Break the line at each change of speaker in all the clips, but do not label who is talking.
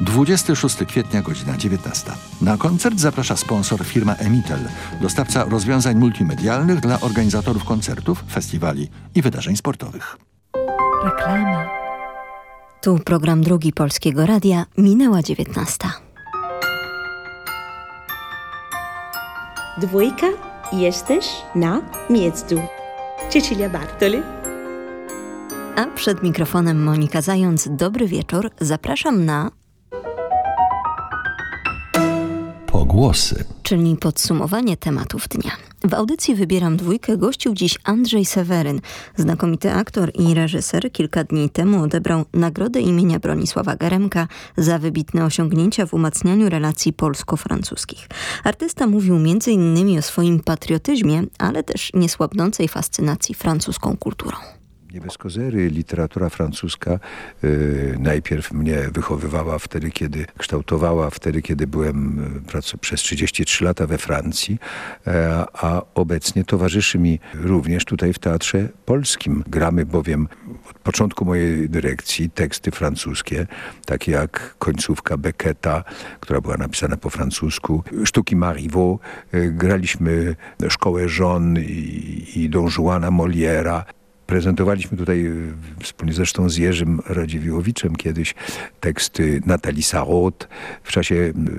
26 kwietnia, godzina 19. Na koncert zaprasza sponsor firma Emitel, dostawca rozwiązań multimedialnych dla organizatorów koncertów, festiwali i wydarzeń sportowych.
Reklama. Tu program drugi Polskiego Radia. Minęła 19.
Dwójka, jesteś na miejscu. Cecilia Bartoli.
A przed mikrofonem Monika Zając. Dobry wieczór. Zapraszam na Czyli podsumowanie tematów dnia. W audycji wybieram dwójkę gościł dziś Andrzej Seweryn. Znakomity aktor i reżyser kilka dni temu odebrał nagrodę imienia Bronisława Geremka za wybitne osiągnięcia w umacnianiu relacji polsko-francuskich. Artysta mówił m.in. o swoim patriotyzmie, ale też niesłabnącej fascynacji francuską kulturą.
Nie bez kozery literatura francuska y, najpierw mnie wychowywała wtedy, kiedy kształtowała, wtedy, kiedy byłem y, przez 33 lata we Francji, e, a obecnie towarzyszy mi również tutaj w Teatrze Polskim. Gramy bowiem od początku mojej dyrekcji teksty francuskie, takie jak końcówka Becketa, która była napisana po francusku, sztuki Marivaux, y, graliśmy Szkołę Żon i, i Don Juana Moliera, Prezentowaliśmy tutaj y, wspólnie zresztą z Jerzym Radziwiłowiczem kiedyś teksty Natalii Sarraute w czasie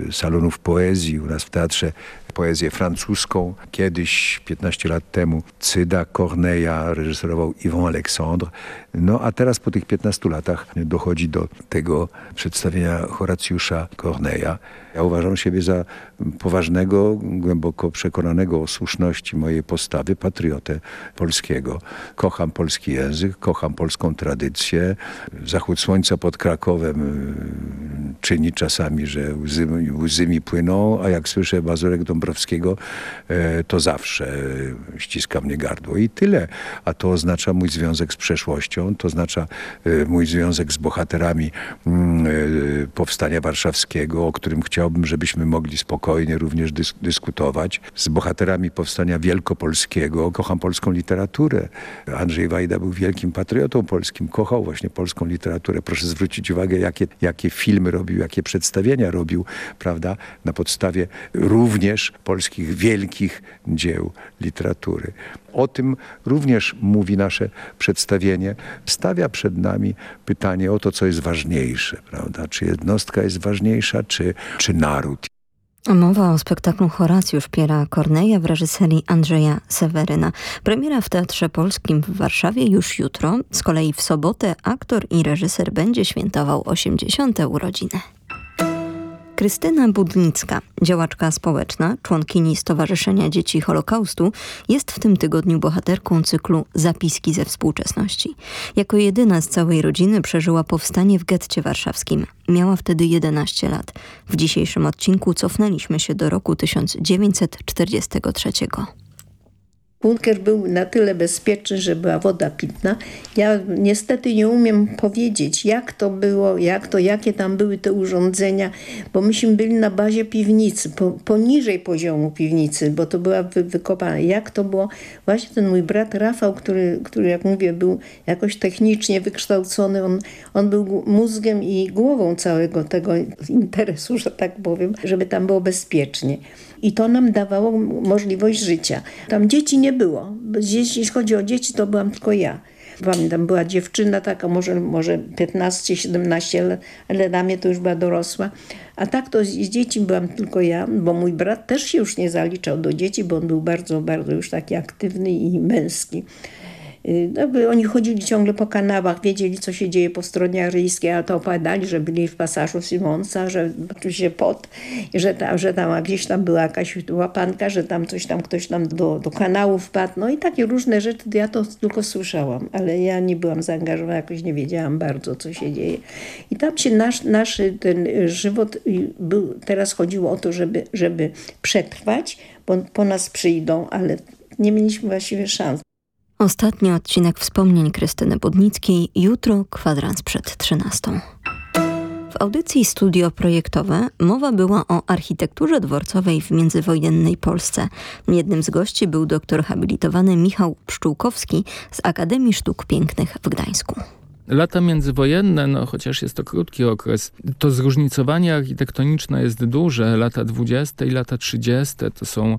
y, salonów poezji u nas w teatrze poezję francuską. Kiedyś, 15 lat temu, Cyda Corneilla reżyserował Yvon Alexandre. No a teraz po tych 15 latach dochodzi do tego przedstawienia Horacjusza Corneilla. Ja uważam siebie za poważnego, głęboko przekonanego o słuszności mojej postawy patriotę polskiego. Kocham polski język, kocham polską tradycję. Zachód słońca pod Krakowem y, czyni czasami, że łzy, łzy mi płyną, a jak słyszę Mazurek Dąbrowskiego, e, to zawsze ściska mnie gardło i tyle. A to oznacza mój związek z przeszłością, to oznacza e, mój związek z bohaterami mm, e, Powstania Warszawskiego, o którym chciałbym, żebyśmy mogli spokojnie również dys dyskutować. Z bohaterami Powstania Wielkopolskiego. Kocham polską literaturę. Andrzej Wajda był wielkim patriotą polskim, kochał właśnie polską literaturę. Proszę zwrócić uwagę, jakie, jakie filmy robił, jakie przedstawienia robił, prawda, na podstawie również polskich wielkich dzieł literatury. O tym również mówi nasze przedstawienie. Stawia przed nami pytanie o to, co jest ważniejsze, prawda? Czy jednostka jest ważniejsza, czy, czy naród?
Mowa o spektaklu Horacjusz Piera Korneja w reżyserii Andrzeja Seweryna. Premiera w Teatrze Polskim w Warszawie już jutro. Z kolei w sobotę aktor i reżyser będzie świętował 80. urodziny. Krystyna Budnicka, działaczka społeczna, członkini Stowarzyszenia Dzieci Holokaustu, jest w tym tygodniu bohaterką cyklu Zapiski ze współczesności. Jako jedyna z całej rodziny przeżyła powstanie w getcie warszawskim. Miała wtedy 11 lat. W dzisiejszym odcinku cofnęliśmy się do roku 1943.
Bunkier był na tyle bezpieczny, że była woda pitna. Ja niestety nie umiem powiedzieć, jak to było, jak to, jakie tam były te urządzenia, bo myśmy byli na bazie piwnicy, po, poniżej poziomu piwnicy, bo to była wy, wykopana. Jak to było? Właśnie ten mój brat Rafał, który, który jak mówię, był jakoś technicznie wykształcony, on, on był mózgiem i głową całego tego interesu, że tak powiem, żeby tam było bezpiecznie. I to nam dawało możliwość życia. Tam dzieci nie było. Jeśli chodzi o dzieci, to byłam tylko ja. Pamiętam, była dziewczyna taka, może, może 15-17 lat, ale dla mnie to już była dorosła. A tak to z dzieci byłam tylko ja, bo mój brat też się już nie zaliczał do dzieci, bo on był bardzo, bardzo już taki aktywny i męski. No, oni chodzili ciągle po kanałach, wiedzieli, co się dzieje po stronie aryjskiej, a to opowiadali, że byli w pasażu Simonsa, że się pot, że tam, że tam gdzieś tam była jakaś łapanka, że tam coś tam, ktoś tam do, do kanału wpadł. No i takie różne rzeczy, ja to tylko słyszałam, ale ja nie byłam zaangażowana, jakoś nie wiedziałam bardzo, co się dzieje. I tam się nasz, nasz ten żywot był, teraz chodziło o to, żeby, żeby przetrwać, bo po nas przyjdą, ale nie mieliśmy właściwie szans.
Ostatni odcinek wspomnień Krystyny Budnickiej, jutro kwadrans przed 13. W audycji Studio Projektowe mowa była o architekturze dworcowej w międzywojennej Polsce. Jednym z gości był doktor habilitowany Michał Pszczółkowski z Akademii Sztuk Pięknych w Gdańsku.
Lata międzywojenne, no chociaż jest to krótki okres, to zróżnicowanie architektoniczne jest duże. Lata 20 i lata 30 to są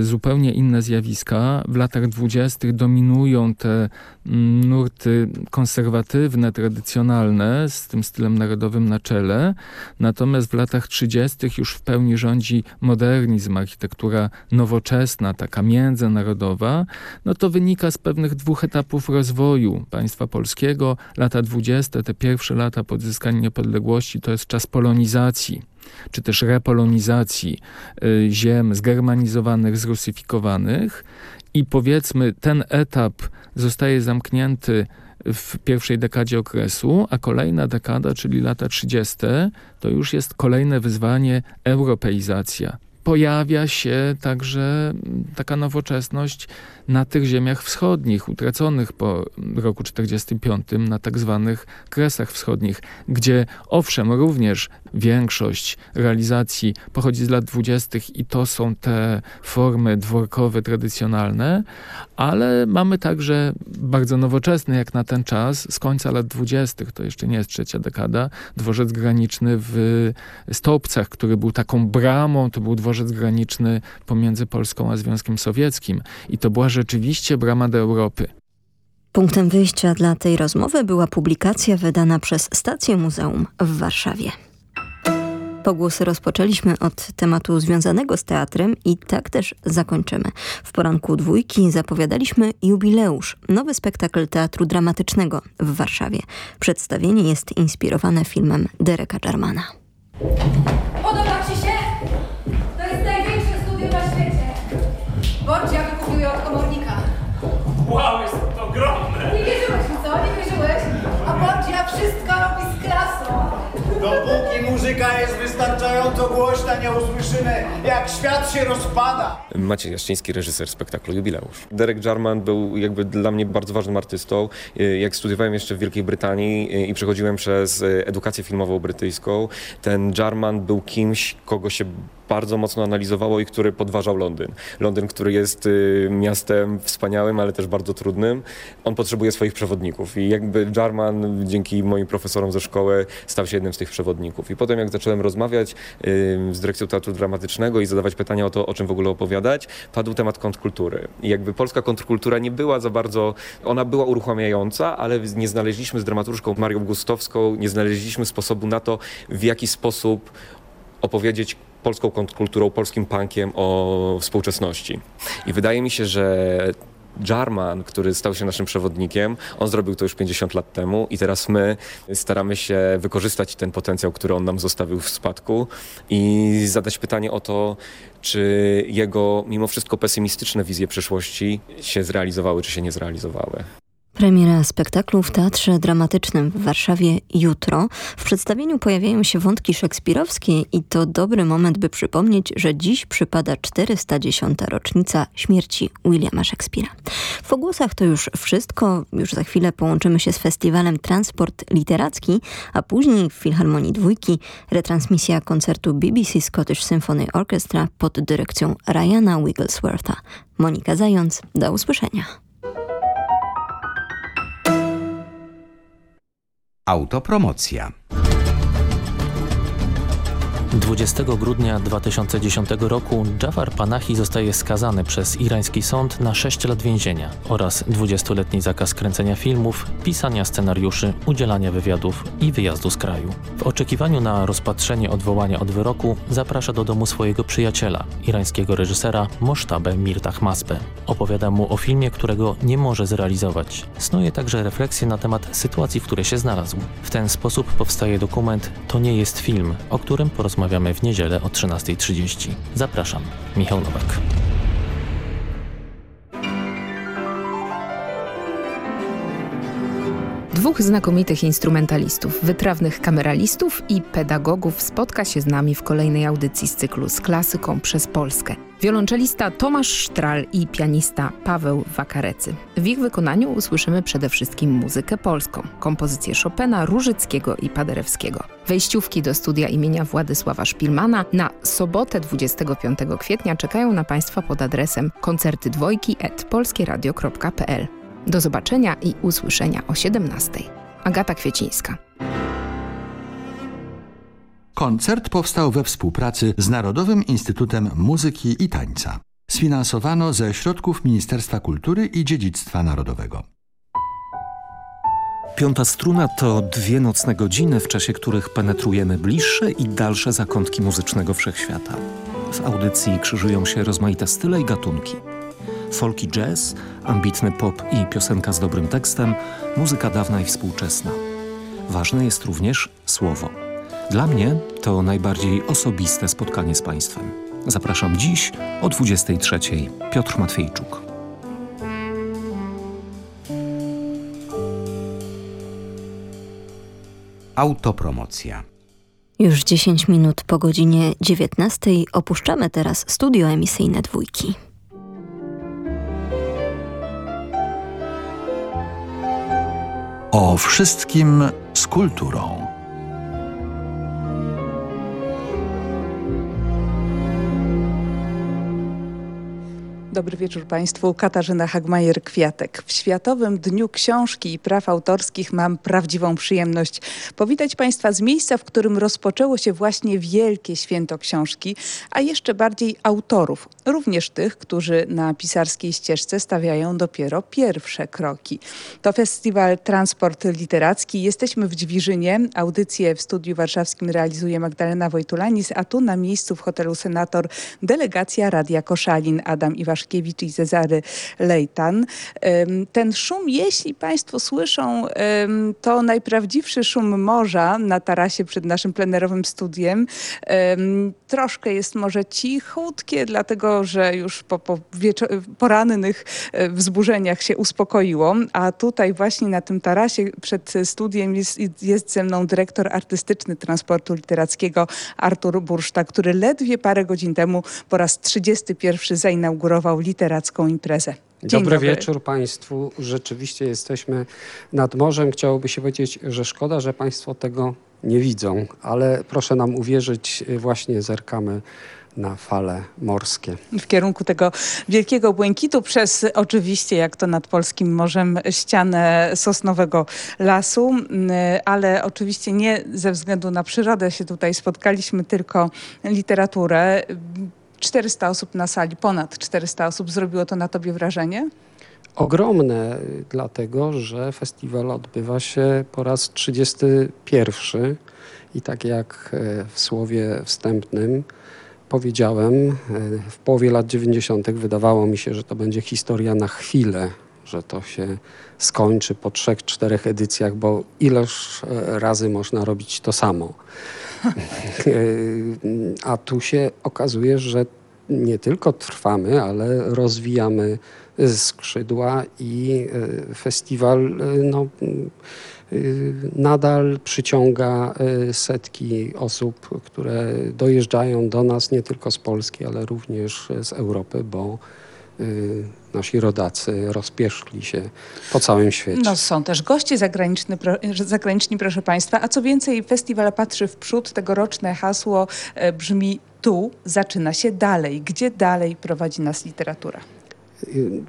zupełnie inne zjawiska. W latach dwudziestych dominują te mm, nurty konserwatywne, tradycjonalne, z tym stylem narodowym na czele. Natomiast w latach trzydziestych już w pełni rządzi modernizm, architektura nowoczesna, taka międzynarodowa. No to wynika z pewnych dwóch etapów rozwoju państwa polskiego. Lata dwudzieste, te pierwsze lata po odzyskaniu niepodległości, to jest czas polonizacji czy też repolonizacji y, ziem zgermanizowanych, zrusyfikowanych i powiedzmy ten etap zostaje zamknięty w pierwszej dekadzie okresu, a kolejna dekada, czyli lata 30, to już jest kolejne wyzwanie europeizacja. Pojawia się także taka nowoczesność na tych ziemiach wschodnich, utraconych po roku 45 na tak zwanych kresach wschodnich, gdzie owszem również większość realizacji pochodzi z lat 20. i to są te formy dworkowe, tradycjonalne, ale mamy także bardzo nowoczesny jak na ten czas, z końca lat 20. to jeszcze nie jest trzecia dekada, dworzec graniczny w Stopcach, który był taką bramą, to był dworzec graniczny pomiędzy Polską a Związkiem Sowieckim i to była rzeczywiście brama do Europy.
Punktem wyjścia dla tej rozmowy była publikacja wydana przez Stację Muzeum w Warszawie. Pogłosy rozpoczęliśmy od tematu związanego z teatrem i tak też zakończymy. W poranku dwójki zapowiadaliśmy jubileusz, nowy spektakl teatru dramatycznego w Warszawie. Przedstawienie jest inspirowane filmem Dereka Jarmana.
Podoba Ci się?
Wow, jest to ogromne!
Nie wierzyłeś mi, co? Nie wierzyłeś? A Borgia wszystko robi z klasą.
Dopóki muzyka jest wystarczająco głośna, nie usłyszymy, jak świat się rozpada.
Maciej Jaszczyński, reżyser spektaklu Jubileusz. Derek Jarman był jakby dla mnie bardzo ważnym artystą. Jak studiowałem jeszcze w Wielkiej Brytanii i przechodziłem przez edukację filmową brytyjską, ten Jarman był kimś, kogo się bardzo mocno analizowało i który podważał Londyn. Londyn, który jest y, miastem wspaniałym, ale też bardzo trudnym. On potrzebuje swoich przewodników i jakby Jarman dzięki moim profesorom ze szkoły stał się jednym z tych przewodników. I potem jak zacząłem rozmawiać y, z dyrekcją Teatru Dramatycznego i zadawać pytania o to, o czym w ogóle opowiadać, padł temat kontrkultury. I jakby polska kontrkultura nie była za bardzo, ona była uruchamiająca, ale nie znaleźliśmy z dramaturżką Marią Gustowską, nie znaleźliśmy sposobu na to, w jaki sposób opowiedzieć polską kontrkulturą, polskim punkiem o współczesności. I wydaje mi się, że Jarman, który stał się naszym przewodnikiem, on zrobił to już 50 lat temu i teraz my staramy się wykorzystać ten potencjał, który on nam zostawił w spadku i zadać pytanie o to, czy jego mimo wszystko pesymistyczne wizje przyszłości się zrealizowały, czy się nie zrealizowały.
Premiera spektaklu w Teatrze Dramatycznym w Warszawie jutro. W przedstawieniu pojawiają się wątki szekspirowskie i to dobry moment, by przypomnieć, że dziś przypada 410. rocznica śmierci Williama Szekspira. W ogłosach to już wszystko. Już za chwilę połączymy się z festiwalem Transport Literacki, a później w Filharmonii Dwójki retransmisja koncertu BBC Scottish Symphony Orchestra pod dyrekcją Ryana Wiggleswortha. Monika Zając, do usłyszenia.
Autopromocja. 20 grudnia 2010 roku Jafar Panahi zostaje skazany przez irański sąd na 6 lat więzienia oraz 20-letni zakaz kręcenia filmów, pisania scenariuszy, udzielania wywiadów i wyjazdu z kraju. W oczekiwaniu na rozpatrzenie odwołania od wyroku zaprasza do domu swojego przyjaciela, irańskiego reżysera Mosztabę Mirtah Masbe. Opowiada mu o filmie, którego nie może zrealizować. Snuje także refleksję na temat sytuacji, w której się znalazł. W ten sposób powstaje dokument To nie jest film, o którym porozmawiamy rozmawiamy w niedzielę o 13.30. Zapraszam, Michał Nowak.
Dwóch znakomitych instrumentalistów, wytrawnych kameralistów i pedagogów spotka się z nami w kolejnej audycji z cyklu z klasyką przez Polskę. Wiolonczelista Tomasz Sztral i pianista Paweł Wakarecy. W ich wykonaniu usłyszymy przede wszystkim muzykę polską, kompozycje Chopina, Różyckiego i Paderewskiego. Wejściówki do studia imienia Władysława Szpilmana na sobotę 25 kwietnia czekają na Państwa pod adresem koncerty Do zobaczenia i usłyszenia o 17. Agata Kwiecińska.
Koncert powstał we współpracy z Narodowym Instytutem Muzyki i Tańca. Sfinansowano ze środków Ministerstwa Kultury i Dziedzictwa Narodowego.
Piąta struna to dwie nocne godziny, w czasie których penetrujemy bliższe i dalsze zakątki muzycznego wszechświata. W audycji krzyżują się rozmaite style i gatunki. Folk i jazz, ambitny pop i piosenka z dobrym tekstem, muzyka dawna i współczesna. Ważne jest również słowo. Dla mnie to najbardziej osobiste spotkanie z Państwem. Zapraszam dziś o 23. Piotr Matwiejczuk.
Autopromocja.
Już 10 minut po godzinie 19 opuszczamy teraz studio emisyjne dwójki.
O wszystkim z kulturą.
Dobry wieczór Państwu. Katarzyna Hagmajer-Kwiatek. W Światowym Dniu Książki i Praw Autorskich mam prawdziwą przyjemność powitać Państwa z miejsca, w którym rozpoczęło się właśnie wielkie święto książki, a jeszcze bardziej autorów, również tych, którzy na pisarskiej ścieżce stawiają dopiero pierwsze kroki. To festiwal Transport Literacki. Jesteśmy w Dźwiżynie. Audycję w studiu warszawskim realizuje Magdalena Wojtulanis, a tu na miejscu w hotelu Senator delegacja Radia Koszalin Adam Iwasz Łaszkiewicz i Cezary Lejtan. Ten szum, jeśli Państwo słyszą, to najprawdziwszy szum morza na tarasie przed naszym plenerowym studiem. Troszkę jest może cichutkie, dlatego że już po, po porannych e, wzburzeniach się uspokoiło, a tutaj właśnie na tym tarasie przed studiem jest, jest ze mną dyrektor artystyczny transportu literackiego Artur Burszta, który ledwie parę godzin temu po raz 31 zainaugurował literacką imprezę.
Dzień dobry, dobry wieczór Państwu. Rzeczywiście jesteśmy nad morzem. Chciałoby się powiedzieć, że szkoda, że Państwo tego nie widzą, ale proszę nam uwierzyć, właśnie zerkamy na fale morskie.
W kierunku tego wielkiego błękitu przez oczywiście, jak to nad polskim morzem, ścianę sosnowego lasu, ale oczywiście nie ze względu na przyrodę się tutaj spotkaliśmy, tylko literaturę. 400 osób na sali, ponad 400 osób. Zrobiło to na tobie wrażenie?
Ogromne, dlatego że festiwal odbywa się po raz 31 i tak jak e, w słowie wstępnym powiedziałem, e, w połowie lat 90. wydawało mi się, że to będzie historia na chwilę, że to się skończy po trzech, czterech edycjach, bo ileż razy można robić to samo. A tu się okazuje, że nie tylko trwamy, ale rozwijamy skrzydła i e, festiwal e, no, e, nadal przyciąga setki osób, które dojeżdżają do nas nie tylko z Polski, ale również z Europy, bo nasi rodacy rozpieszli się po całym świecie.
No, są też goście zagraniczni, zagraniczni, proszę Państwa. A co więcej, festiwal patrzy w przód. Tegoroczne hasło brzmi tu zaczyna się dalej. Gdzie dalej prowadzi nas literatura?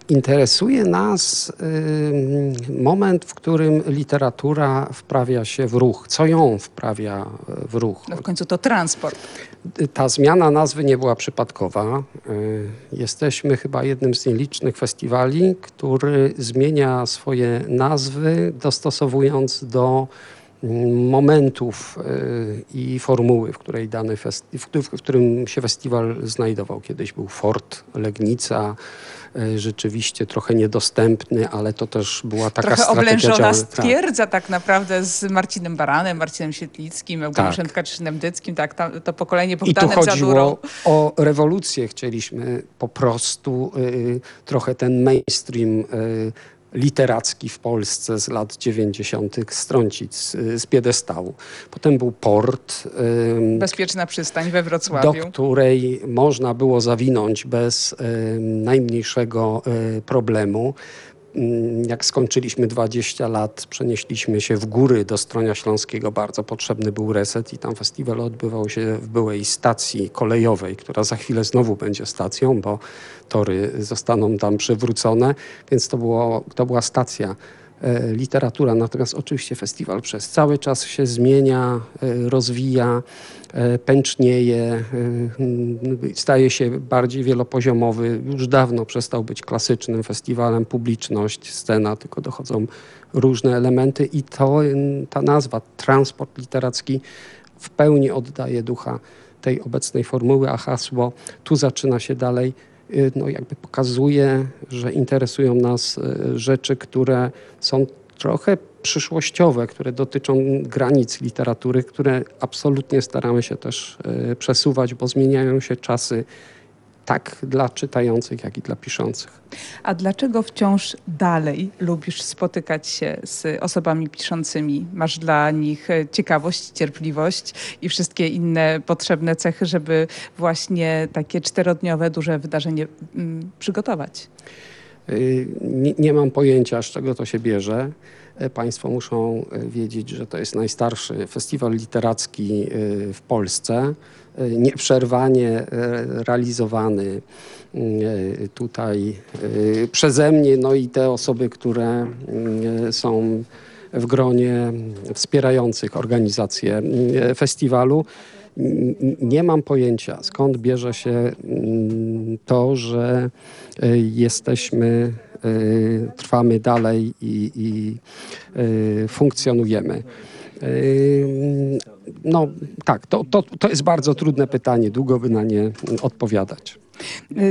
Interesuje nas y, moment, w którym literatura wprawia się w ruch. Co ją wprawia w ruch?
No w końcu to transport.
Ta zmiana nazwy nie była przypadkowa. Y, jesteśmy chyba jednym z nielicznych festiwali, który zmienia swoje nazwy, dostosowując do momentów y, i formuły, w, której dany w, którym się festiwal znajdował. Kiedyś był Fort, Legnica, y, rzeczywiście trochę niedostępny, ale to też była taka
trochę
strategia
oblężona
działania.
stwierdza tak. tak naprawdę z Marcinem Baranem, Marcinem Sietlickim, Eugeniuszem tak. Tkaczynem Dyckim, tak, tam, to pokolenie Bogdanem
I tu chodziło o rewolucję. Chcieliśmy po prostu y, trochę ten mainstream y, literacki w Polsce z lat 90. strącić z, z piedestału. Potem był port.
Bezpieczna przystań we Wrocławiu.
Do której można było zawinąć bez najmniejszego e, problemu. Mm, jak skończyliśmy 20 lat, przenieśliśmy się w góry do Stronia Śląskiego. Bardzo potrzebny był reset i tam festiwal odbywał się w byłej stacji kolejowej, która za chwilę znowu będzie stacją, bo tory zostaną tam przywrócone, więc to, było, to była stacja literatura. Natomiast oczywiście festiwal przez cały czas się zmienia, rozwija, pęcznieje, staje się bardziej wielopoziomowy. Już dawno przestał być klasycznym festiwalem publiczność, scena, tylko dochodzą różne elementy i to, ta nazwa transport literacki w pełni oddaje ducha tej obecnej formuły, a hasło tu zaczyna się dalej, y, no jakby pokazuje, że interesują nas y, rzeczy, które są trochę przyszłościowe, które dotyczą granic literatury, które absolutnie staramy się też y, przesuwać, bo zmieniają się czasy tak dla czytających, jak i dla piszących.
A dlaczego wciąż dalej lubisz spotykać się z osobami piszącymi? Masz dla nich ciekawość, cierpliwość i wszystkie inne potrzebne cechy, żeby właśnie takie czterodniowe, duże wydarzenie mm, przygotować?
Y, nie, nie mam pojęcia, z czego to się bierze. E, państwo muszą e, wiedzieć, że to jest najstarszy festiwal literacki e, w Polsce, nieprzerwanie realizowany tutaj przeze mnie, no i te osoby, które są w gronie wspierających organizację festiwalu. Nie mam pojęcia, skąd bierze się to, że jesteśmy trwamy dalej i, i y, funkcjonujemy. No tak, to, to, to jest bardzo trudne pytanie, długo by na nie odpowiadać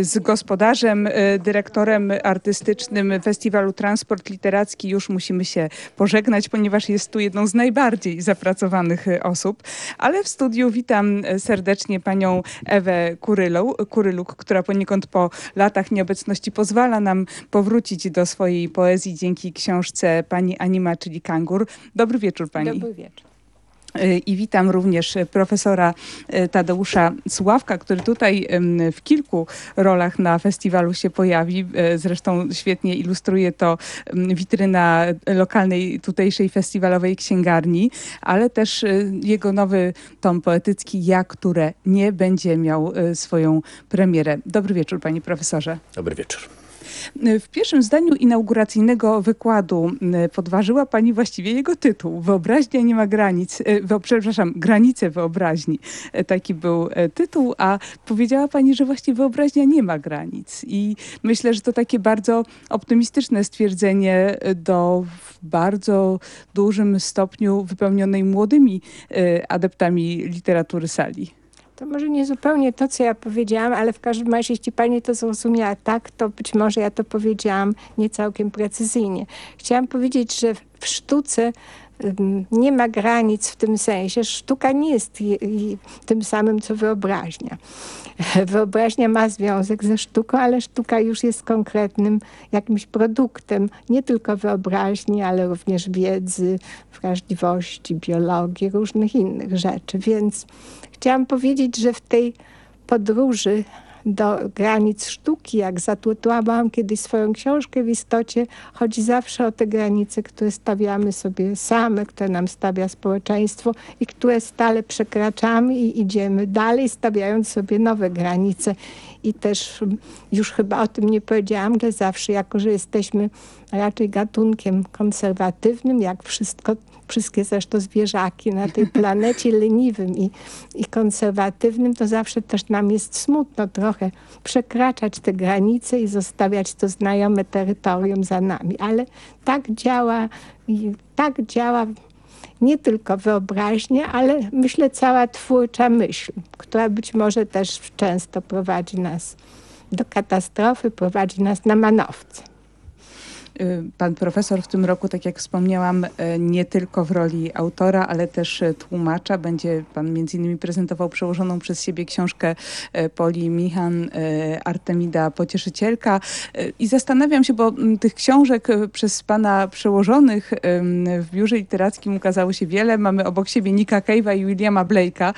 z gospodarzem, e, dyrektorem artystycznym Festiwalu Transport Literacki już musimy się pożegnać, ponieważ jest tu jedną z najbardziej zapracowanych e, osób. Ale w studiu witam e, serdecznie panią Ewę Kurylą, Kuryluk, która poniekąd po latach nieobecności pozwala nam powrócić do swojej poezji dzięki książce pani Anima, czyli Kangur. Dobry wieczór pani.
Dobry wieczór.
Y, I witam również profesora y, Tadeusza Sławka, który tutaj w kilku rolach na festiwalu się pojawi. Y, zresztą świetnie ilustruje to witryna lokalnej, tutejszej festiwalowej księgarni, ale też jego nowy tom poetycki Ja, które nie będzie miał swoją premierę. Dobry wieczór, panie profesorze.
Dobry wieczór.
W pierwszym zdaniu inauguracyjnego wykładu podważyła Pani właściwie jego tytuł. Wyobraźnia nie ma granic, e, przepraszam, granice wyobraźni. E, taki był e, tytuł, a powiedziała Pani, że właśnie wyobraźnia nie ma granic. I myślę, że to takie bardzo optymistyczne stwierdzenie do w bardzo dużym stopniu wypełnionej młodymi adeptami literatury sali.
To może nie zupełnie to, co ja powiedziałam, ale w każdym razie, jeśli pani to zrozumiała tak, to być może ja to powiedziałam nie całkiem precyzyjnie. Chciałam powiedzieć, że w sztuce nie ma granic w tym sensie. Sztuka nie jest tym samym, co wyobraźnia. Wyobraźnia ma związek ze sztuką, ale sztuka już jest konkretnym jakimś produktem, nie tylko wyobraźni, ale również wiedzy, wrażliwości, biologii, różnych innych rzeczy. Więc chciałam powiedzieć, że w tej podróży do granic sztuki, jak zatytułowałam kiedyś swoją książkę w istocie, chodzi zawsze o te granice, które stawiamy sobie same, które nam stawia społeczeństwo i które stale przekraczamy i idziemy dalej, stawiając sobie nowe granice. I też już chyba o tym nie powiedziałam, że zawsze, jako że jesteśmy raczej gatunkiem konserwatywnym, jak wszystko wszystkie zresztą zwierzaki na tej planecie leniwym i, i konserwatywnym, to zawsze też nam jest smutno trochę przekraczać te granice i zostawiać to znajome terytorium za nami. Ale tak działa, tak działa nie tylko wyobraźnia, ale myślę cała twórcza myśl, która być może też często prowadzi nas do katastrofy, prowadzi nas na manowce.
Y, pan profesor w tym roku, tak jak wspomniałam, y, nie tylko w roli autora, ale też y, tłumacza. Będzie pan między innymi prezentował przełożoną przez siebie książkę Poli Michan Artemida Pocieszycielka. I zastanawiam się, bo tych książek przez pana przełożonych w biurze literackim ukazało się wiele. Mamy obok siebie Nika Cave'a i Williama Blake'a.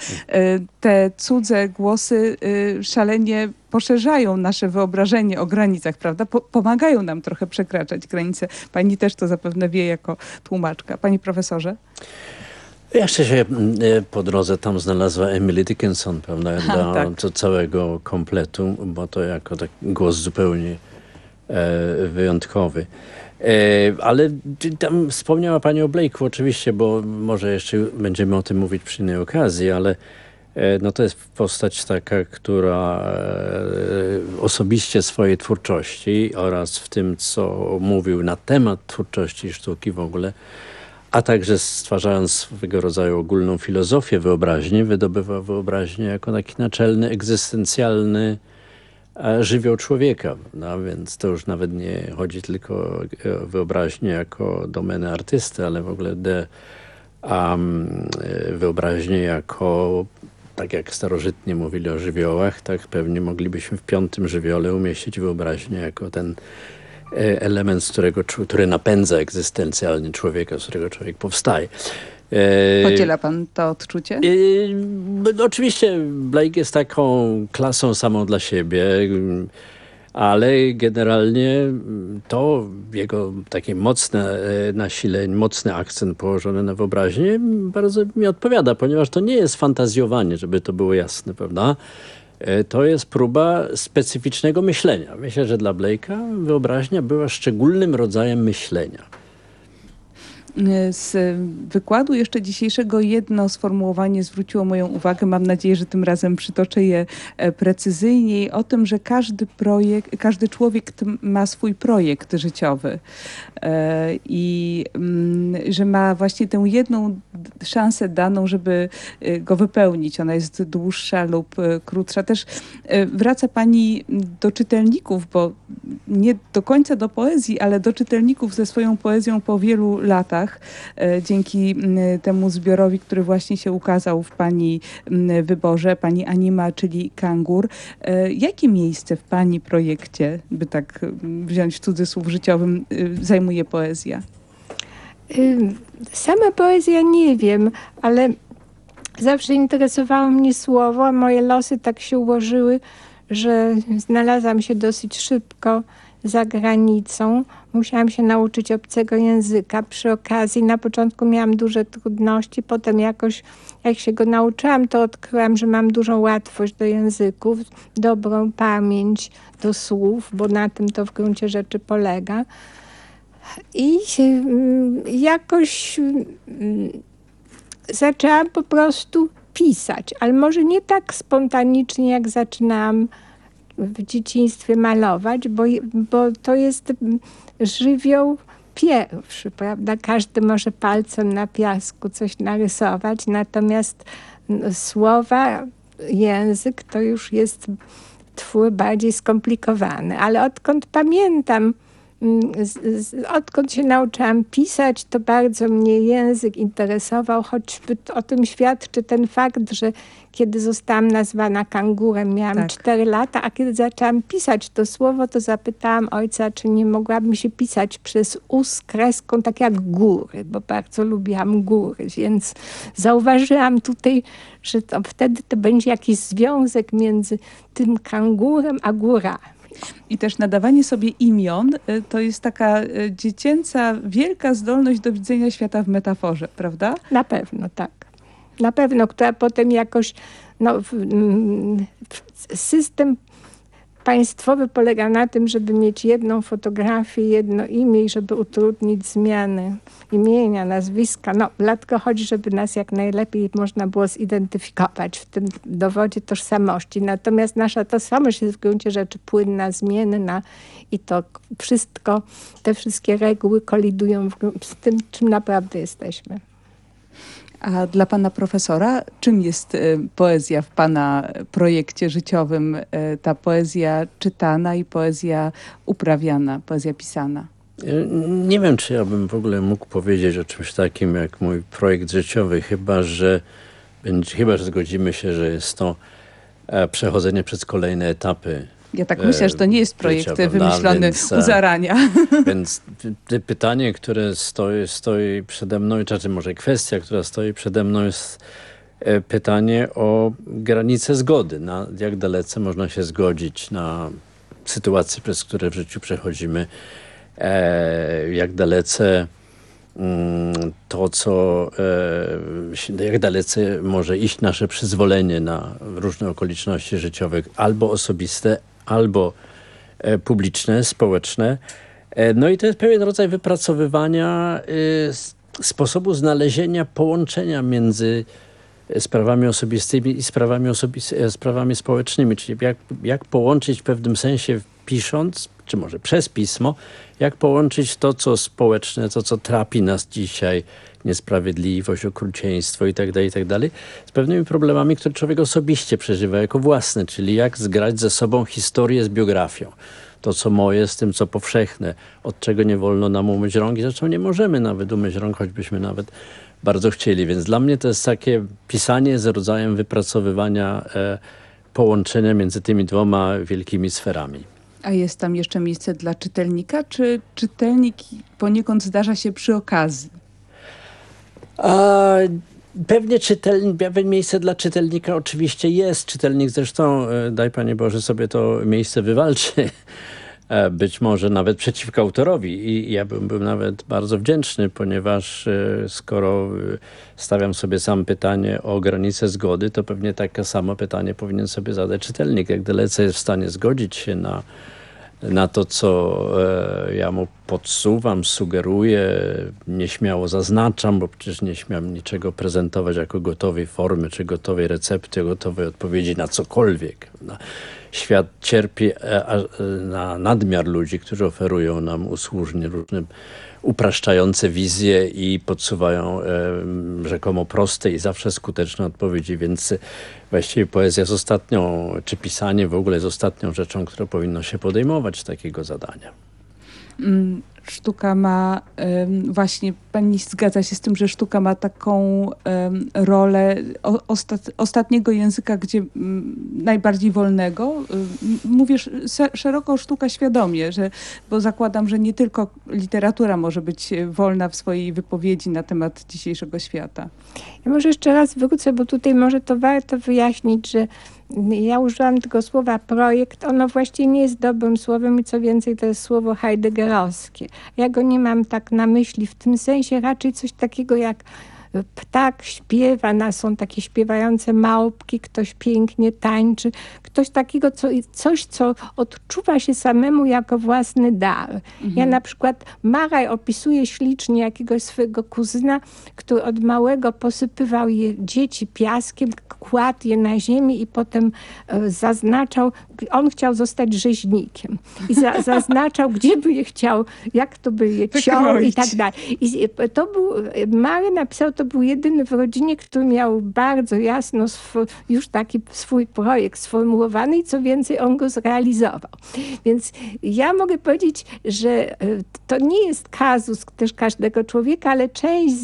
Te cudze głosy szalenie poszerzają nasze wyobrażenie o granicach, prawda? Po pomagają nam trochę przekraczać granice. Pani też to zapewne wie jako tłumaczka. Pani profesorze?
Jeszcze się mm, e, po drodze tam znalazła Emily Dickinson, prawda, do, tak. do całego kompletu, bo to jako taki głos zupełnie e, wyjątkowy. ale tam wspomniała Pani o Blake'u oczywiście, bo może jeszcze będziemy o tym mówić przy innej okazji, ale no to jest postać taka, która osobiście swojej twórczości oraz w tym, co mówił na temat twórczości sztuki w ogóle, a także stwarzając swego rodzaju ogólną filozofię wyobraźni, wydobywa wyobraźnię jako taki naczelny, egzystencjalny żywioł człowieka. No, więc to już nawet nie chodzi tylko o wyobraźnię jako domenę artysty, ale w ogóle de, um, wyobraźnię jako, tak jak starożytnie mówili o żywiołach, tak pewnie moglibyśmy w piątym żywiole umieścić wyobraźnię jako ten E, element, z którego, który napędza egzystencjalnie człowieka, z którego człowiek powstaje.
E, Podziela pan to odczucie?
E, oczywiście Blake jest taką klasą samą dla siebie, ale generalnie to jego takie mocne nasilenie, mocny akcent położony na wyobraźnię bardzo mi odpowiada, ponieważ to nie jest fantazjowanie, żeby to było jasne, prawda? E, to jest próba specyficznego myślenia. Myślę, że dla Blake'a wyobraźnia była szczególnym rodzajem myślenia.
Z wykładu jeszcze dzisiejszego jedno sformułowanie zwróciło moją uwagę. Mam nadzieję, że tym razem przytoczę je e, precyzyjniej. O tym, że każdy projekt, każdy człowiek ma swój projekt życiowy e, i mm, że ma właśnie tę jedną szansę daną, żeby e, go wypełnić. Ona jest dłuższa lub krótsza. Też wraca Pani do czytelników, bo nie do końca do poezji, ale do czytelników ze swoją poezją po wielu latach E, dzięki temu zbiorowi, który właśnie się ukazał w Pani wyborze, Pani Anima, czyli Kangur. E, jakie miejsce w Pani projekcie, by tak wziąć cudzysłów życiowym, y, zajmuje poezja?
Sama poezja nie wiem, ale zawsze interesowało mnie słowo, a moje losy tak się ułożyły, że znalazłam się dosyć szybko za granicą. Musiałam się nauczyć obcego języka. Przy okazji na początku miałam duże trudności, potem jakoś jak się go nauczyłam, to odkryłam, że mam dużą łatwość do języków, dobrą pamięć do słów, bo na tym to w gruncie rzeczy polega. I mm, jakoś mm, zaczęłam po prostu pisać, ale może nie tak spontanicznie, jak zaczynałam w dzieciństwie malować, bo, bo to jest żywioł pierwszy, prawda? Każdy może palcem na piasku coś narysować, natomiast słowa, język to już jest twór bardziej skomplikowany. Ale odkąd pamiętam, Mm, odkąd się nauczyłam pisać, to bardzo mnie język interesował, choćby o tym świadczy ten fakt, że kiedy zostałam nazwana kangurem, miałam tak. 4 lata, a kiedy zaczęłam pisać to słowo, to zapytałam ojca, czy nie mogłabym się pisać przez u z kreską, tak jak góry, bo bardzo lubiłam góry, więc zauważyłam tutaj, że to wtedy to będzie jakiś związek między tym kangurem a górami.
I też nadawanie sobie imion y, to jest taka y, dziecięca, wielka zdolność do widzenia świata w metaforze, prawda?
Na pewno, tak. Na pewno, która potem jakoś no, system państwowy polega na tym, żeby mieć jedną fotografię, jedno imię i żeby utrudnić zmiany imienia, nazwiska. No, dlatego chodzi, żeby nas jak najlepiej można było zidentyfikować w tym dowodzie tożsamości. Natomiast nasza tożsamość jest w gruncie rzeczy płynna, zmienna i to wszystko, te wszystkie reguły kolidują z tym, czym naprawdę jesteśmy.
A dla pana profesora, czym jest e, poezja w pana projekcie życiowym? E, ta poezja czytana i poezja uprawiana, poezja pisana?
Nie wiem, czy ja bym w ogóle mógł powiedzieć o czymś takim jak mój projekt życiowy, chyba że, chyba, że zgodzimy się, że jest to e, przechodzenie przez kolejne etapy
ja tak myślę, że to nie jest projekt życia, wymyślony więc, u zarania.
Więc pytanie, które stoi, stoi przede mną, czy może kwestia, która stoi przede mną jest e, pytanie o granice zgody. Na jak dalece można się zgodzić na sytuacje, przez które w życiu przechodzimy. E, jak dalece mm, to, co, e, jak dalece może iść nasze przyzwolenie na różne okoliczności życiowe, albo osobiste, albo e, publiczne, społeczne. E, no i to jest pewien rodzaj wypracowywania y, sposobu znalezienia połączenia między sprawami osobistymi i sprawami, sprawami społecznymi, czyli jak, jak połączyć w pewnym sensie pisząc, czy może przez pismo, jak połączyć to, co społeczne, to, co trapi nas dzisiaj, niesprawiedliwość, okrucieństwo itd., tak itd., tak z pewnymi problemami, które człowiek osobiście przeżywa jako własne, czyli jak zgrać ze sobą historię z biografią. To, co moje, z tym, co powszechne, od czego nie wolno nam umyć rąk zresztą nie możemy nawet umyć rąk, choćbyśmy nawet bardzo chcieli. Więc dla mnie to jest takie pisanie z rodzajem wypracowywania e, połączenia między tymi dwoma wielkimi sferami.
A jest tam jeszcze miejsce dla czytelnika, czy czytelnik poniekąd zdarza się przy okazji?
A, pewnie czytelnik, miejsce dla czytelnika oczywiście jest. Czytelnik zresztą, e, daj Panie Boże, sobie to miejsce wywalczy. E, być może nawet przeciwko autorowi i ja bym był nawet bardzo wdzięczny, ponieważ e, skoro stawiam sobie sam pytanie o granicę zgody, to pewnie takie samo pytanie powinien sobie zadać czytelnik. Jak dalece jest w stanie zgodzić się na na to, co ja mu podsuwam, sugeruję, nieśmiało zaznaczam, bo przecież nie śmiam niczego prezentować jako gotowej formy, czy gotowej recepty, gotowej odpowiedzi na cokolwiek. Świat cierpi e, na nadmiar ludzi, którzy oferują nam usłużnie różnym upraszczające wizje i podsuwają e, rzekomo proste i zawsze skuteczne odpowiedzi, więc właściwie poezja jest ostatnią, czy pisanie w ogóle jest ostatnią rzeczą, którą powinno się podejmować takiego zadania.
Mm, sztuka ma właśnie, pani zgadza się z tym, że sztuka ma taką rolę ostat, ostatniego języka, gdzie najbardziej wolnego. Mówisz szeroko sztuka świadomie, że, bo zakładam, że nie tylko literatura może być wolna w swojej wypowiedzi na temat dzisiejszego świata.
Ja może jeszcze raz wrócę, bo tutaj może to warto wyjaśnić, że ja użyłam tego słowa projekt, ono właściwie nie jest dobrym słowem i co więcej to jest słowo heideggerowskie. Ja go nie mam tak na myśli w tym sensie, raczej coś takiego jak ptak śpiewa, na, są takie śpiewające małpki, ktoś pięknie tańczy, ktoś takiego, co, coś, co odczuwa się samemu jako własny dar. Mhm. Ja na przykład Maraj opisuje ślicznie jakiegoś swojego kuzyna, który od małego posypywał je dzieci piaskiem, kładł je na ziemi i potem e, zaznaczał, on chciał zostać rzeźnikiem i za, zaznaczał, gdzie by je chciał, jak to by je ciął i tak dalej. I to był, Mary napisał, to był jedyny w rodzinie, który miał bardzo jasno już taki swój projekt sformułowany i co więcej on go zrealizował. Więc ja mogę powiedzieć, że e, to nie jest kazus też każdego człowieka, ale część,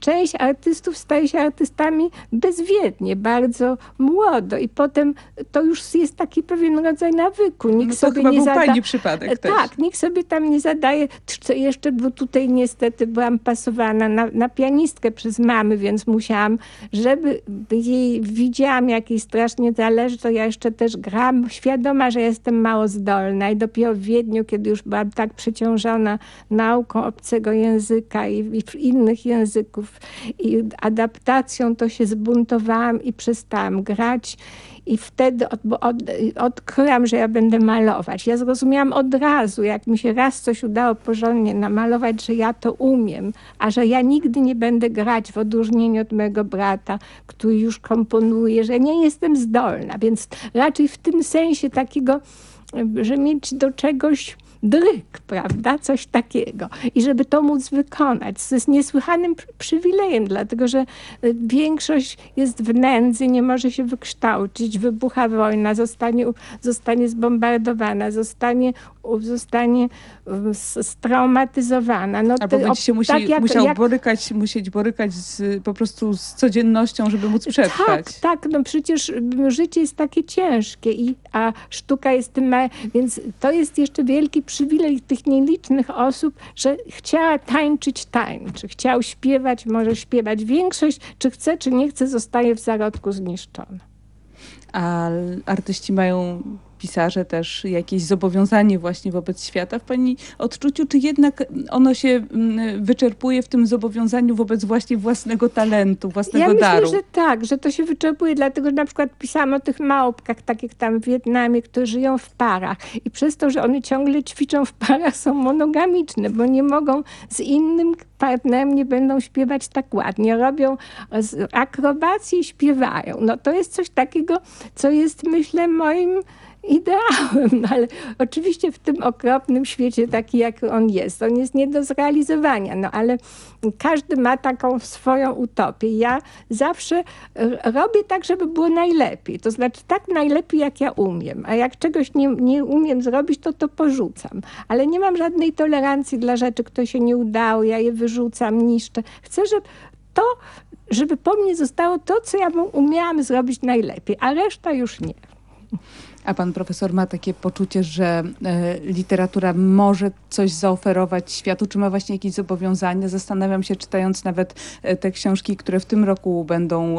część artystów staje się artystami bezwiednie, bardzo młodo i potem to już jest taki pewien rodzaj nawyku. Nikt no sobie nie zada...
pani przypadek też.
Tak, nikt sobie tam nie zadaje. Jeszcze, bo tutaj niestety byłam pasowana na, na pianistkę przez mamy, więc musiałam, żeby jej widziałam, jak jej strasznie zależy, to ja jeszcze też gram, świadoma, że jestem mało zdolna i dopiero w Wiedniu, kiedy już byłam tak przeciążona nauką obcego języka i, i innych języków i adaptacją, to się zbuntowałam i przestałam grać i wtedy od, od, odkryłam, że ja będę malować. Ja zrozumiałam od razu, jak mi się raz coś udało porządnie namalować, że ja to umiem, a że ja nigdy nie będę grać w odróżnieniu od mojego brata, który już komponuje, że nie jestem zdolna. Więc raczej w tym sensie takiego, że mieć do czegoś dryk, prawda? Coś takiego. I żeby to móc wykonać. To jest niesłychanym przywilejem, dlatego że y, większość jest w nędzy, nie może się wykształcić, wybucha wojna, zostanie, zostanie zbombardowana, zostanie, zostanie straumatyzowana.
No, Albo będzie się musi, tak jak, musiał jak... borykać, musieć borykać z, po prostu z codziennością, żeby móc przetrwać.
Tak, tak. No przecież życie jest takie ciężkie, i, a sztuka jest tym... Więc to jest jeszcze wielki przywilej tych nielicznych osób, że chciała tańczyć, tańczy. Chciał śpiewać, może śpiewać. Większość, czy chce, czy nie chce, zostaje w zarodku zniszczona.
A artyści mają pisarze też jakieś zobowiązanie właśnie wobec świata w Pani odczuciu, czy jednak ono się mm, wyczerpuje w tym zobowiązaniu wobec właśnie własnego talentu, własnego
ja
daru?
myślę, że tak, że to się wyczerpuje, dlatego że na przykład pisałam o tych małpkach, tak jak tam w Wietnamie, które żyją w parach i przez to, że one ciągle ćwiczą w parach, są monogamiczne, bo nie mogą z innym partnerem nie będą śpiewać tak ładnie. Robią akrobacje i śpiewają. No to jest coś takiego, co jest myślę moim ideałem, no ale oczywiście w tym okropnym świecie taki, jak on jest, on jest nie do zrealizowania, no ale każdy ma taką swoją utopię. Ja zawsze robię tak, żeby było najlepiej, to znaczy tak najlepiej, jak ja umiem, a jak czegoś nie, nie umiem zrobić, to to porzucam, ale nie mam żadnej tolerancji dla rzeczy, które się nie udało, ja je wyrzucam, niszczę. Chcę, żeby to, żeby po mnie zostało to, co ja umiałam zrobić najlepiej, a reszta już nie.
A pan profesor ma takie poczucie, że e, literatura może coś zaoferować światu, czy ma właśnie jakieś zobowiązania? Zastanawiam się, czytając nawet e, te książki, które w tym roku będą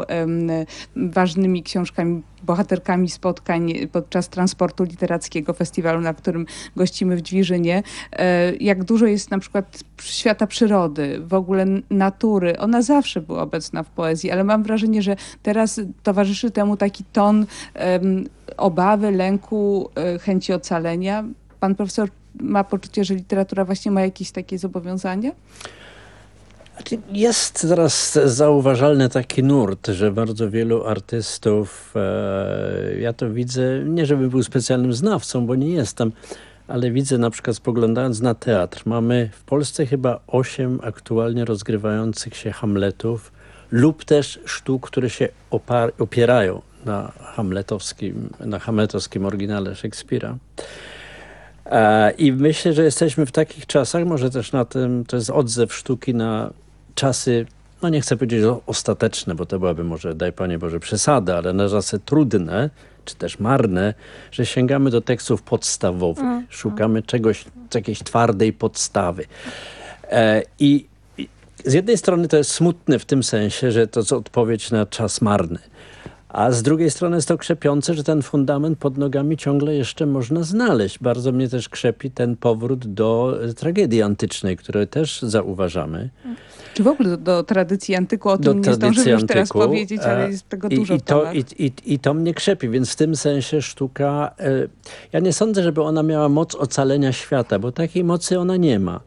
ważnymi książkami, bohaterkami spotkań podczas transportu literackiego festiwalu, na którym gościmy w Dźwiżynie. E, jak dużo jest na przykład świata przyrody, w ogóle natury. Ona zawsze była obecna w poezji, ale mam wrażenie, że teraz towarzyszy temu taki ton obawy, lęku, e, chęci ocalenia. Pan profesor ma poczucie, że literatura właśnie ma jakieś takie zobowiązania?
Znaczy, jest teraz zauważalny taki nurt, że bardzo wielu artystów, e, ja to widzę, nie żebym był specjalnym znawcą, bo nie jestem, ale widzę na przykład spoglądając na teatr, mamy w Polsce chyba osiem aktualnie rozgrywających się Hamletów lub też sztuk, które się opierają na hamletowskim, na hamletowskim oryginale Szekspira. E, I myślę, że jesteśmy w takich czasach, może też na tym, to jest odzew sztuki na czasy, no nie chcę powiedzieć ostateczne, bo to byłaby może, daj Panie Boże, przesada, ale na czasy trudne, czy też marne, że sięgamy do tekstów podstawowych. Mm. Szukamy czegoś, jakiejś twardej podstawy. E, i, I z jednej strony to jest smutne w tym sensie, że to jest odpowiedź na czas marny. A z drugiej strony jest to krzepiące, że ten fundament pod nogami ciągle jeszcze można znaleźć. Bardzo mnie też krzepi ten powrót do tragedii antycznej, które też zauważamy.
Czy w ogóle do, do tradycji antyku, o tym nie zdążymy już teraz powiedzieć, ale jest tego
i,
dużo
i to, i, i, I to mnie krzepi, więc w tym sensie sztuka... Y, ja nie sądzę, żeby ona miała moc ocalenia świata, bo takiej mocy ona nie ma.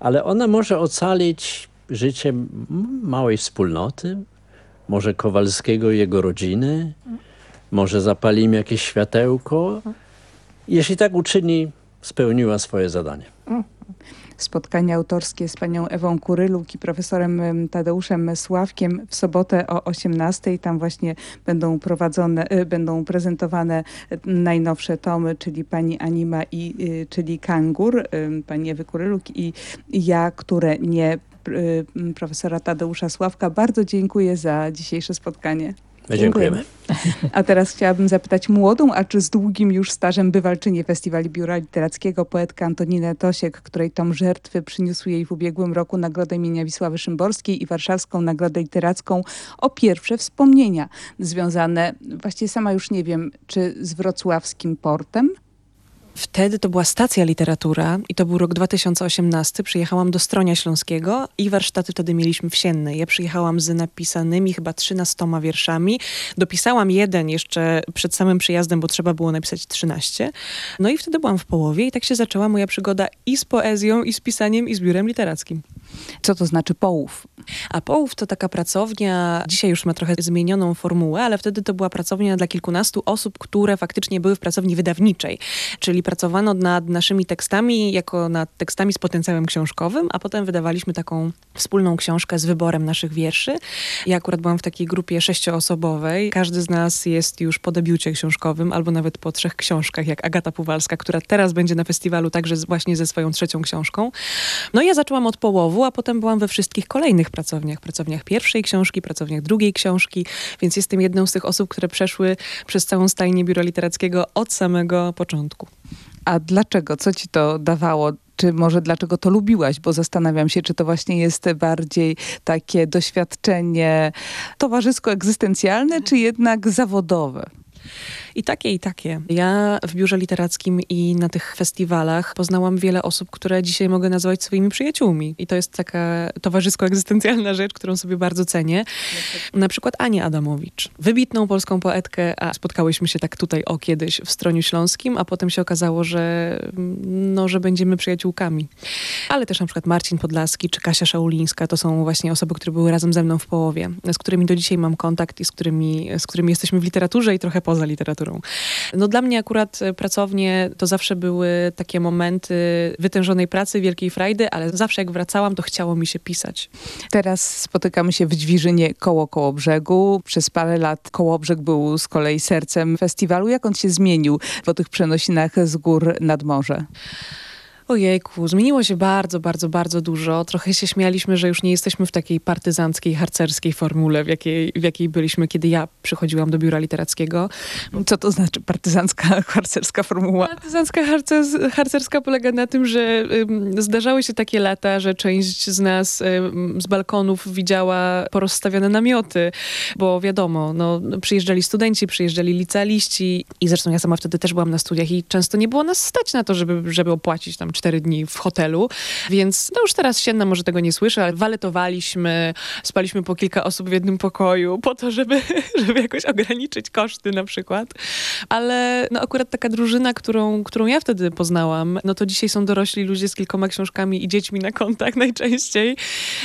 Ale ona może ocalić życie małej wspólnoty, może Kowalskiego i jego rodziny? Może zapalimy jakieś światełko? Jeśli tak uczyni, spełniła swoje zadanie.
Spotkanie autorskie z panią Ewą Kuryluk i profesorem Tadeuszem Sławkiem w sobotę o 18. Tam właśnie będą prowadzone, y, będą prezentowane najnowsze tomy, czyli pani Anima i y, czyli Kangur, pani Ewy Kuryluk i ja, które nie Y, profesora Tadeusza Sławka. Bardzo dziękuję za dzisiejsze spotkanie.
Dziękujemy.
A teraz chciałabym zapytać młodą, a czy z długim już stażem bywalczynię Festiwali Biura Literackiego, poetkę Antoninę Tosiek, której tom Żertwy przyniósł jej w ubiegłym roku Nagrodę imienia Wisławy Szymborskiej i Warszawską Nagrodę Literacką o pierwsze wspomnienia związane, właściwie sama już nie wiem, czy z wrocławskim portem,
Wtedy to była stacja literatura i to był rok 2018. Przyjechałam do Stronia Śląskiego i warsztaty wtedy mieliśmy w Siennej. Ja przyjechałam z napisanymi chyba 13 wierszami. Dopisałam jeden jeszcze przed samym przyjazdem, bo trzeba było napisać 13. No i wtedy byłam w połowie i tak się zaczęła moja przygoda i z poezją, i z pisaniem, i z biurem literackim.
Co to znaczy połów?
A połów to taka pracownia, dzisiaj już ma trochę zmienioną formułę, ale wtedy to była pracownia dla kilkunastu osób, które faktycznie były w pracowni wydawniczej, czyli pracowano nad naszymi tekstami jako nad tekstami z potencjałem książkowym, a potem wydawaliśmy taką wspólną książkę z wyborem naszych wierszy. Ja akurat byłam w takiej grupie sześcioosobowej. Każdy z nas jest już po debiucie książkowym, albo nawet po trzech książkach, jak Agata Puwalska, która teraz będzie na festiwalu także właśnie ze swoją trzecią książką. No i ja zaczęłam od połowu, a potem byłam we wszystkich kolejnych pracowniach. Pracowniach pierwszej książki, pracowniach drugiej książki, więc jestem jedną z tych osób, które przeszły przez całą stajnię biura literackiego od samego początku.
A dlaczego? Co ci to dawało? Czy może dlaczego to lubiłaś? Bo zastanawiam się, czy to właśnie jest bardziej takie doświadczenie towarzysko-egzystencjalne, czy jednak zawodowe?
I takie, i takie. Ja w biurze literackim i na tych festiwalach poznałam wiele osób, które dzisiaj mogę nazwać swoimi przyjaciółmi. I to jest taka towarzysko-egzystencjalna rzecz, którą sobie bardzo cenię. Na przykład Anię Adamowicz. Wybitną polską poetkę, a spotkałyśmy się tak tutaj o kiedyś w Stroniu Śląskim, a potem się okazało, że, no, że będziemy przyjaciółkami. Ale też na przykład Marcin Podlaski czy Kasia Szaulińska to są właśnie osoby, które były razem ze mną w połowie, z którymi do dzisiaj mam kontakt i z którymi, z którymi jesteśmy w literaturze i trochę poza literaturą. No dla mnie akurat pracownie to zawsze były takie momenty wytężonej pracy, wielkiej frajdy, ale zawsze jak wracałam, to chciało mi się pisać.
Teraz spotykamy się w Dźwiżynie koło Kołobrzegu. Przez parę lat Kołobrzeg był z kolei sercem festiwalu. Jak on się zmienił po tych przenosinach z gór nad morze?
Ojejku, zmieniło się bardzo, bardzo, bardzo dużo. Trochę się śmialiśmy, że już nie jesteśmy w takiej partyzanckiej, harcerskiej formule, w jakiej, w jakiej byliśmy, kiedy ja przychodziłam do biura literackiego.
Co to znaczy partyzancka, harcerska formuła?
Partyzancka, harcerska polega na tym, że um, zdarzały się takie lata, że część z nas um, z balkonów widziała porozstawione namioty, bo wiadomo, no, przyjeżdżali studenci, przyjeżdżali licealiści i zresztą ja sama wtedy też byłam na studiach i często nie było nas stać na to, żeby, żeby opłacić tam cztery dni w hotelu, więc no już teraz Sienna może tego nie słyszy, ale waletowaliśmy, spaliśmy po kilka osób w jednym pokoju po to, żeby, żeby jakoś ograniczyć koszty na przykład. Ale no akurat taka drużyna, którą, którą ja wtedy poznałam, no to dzisiaj są dorośli ludzie z kilkoma książkami i dziećmi na kontach najczęściej,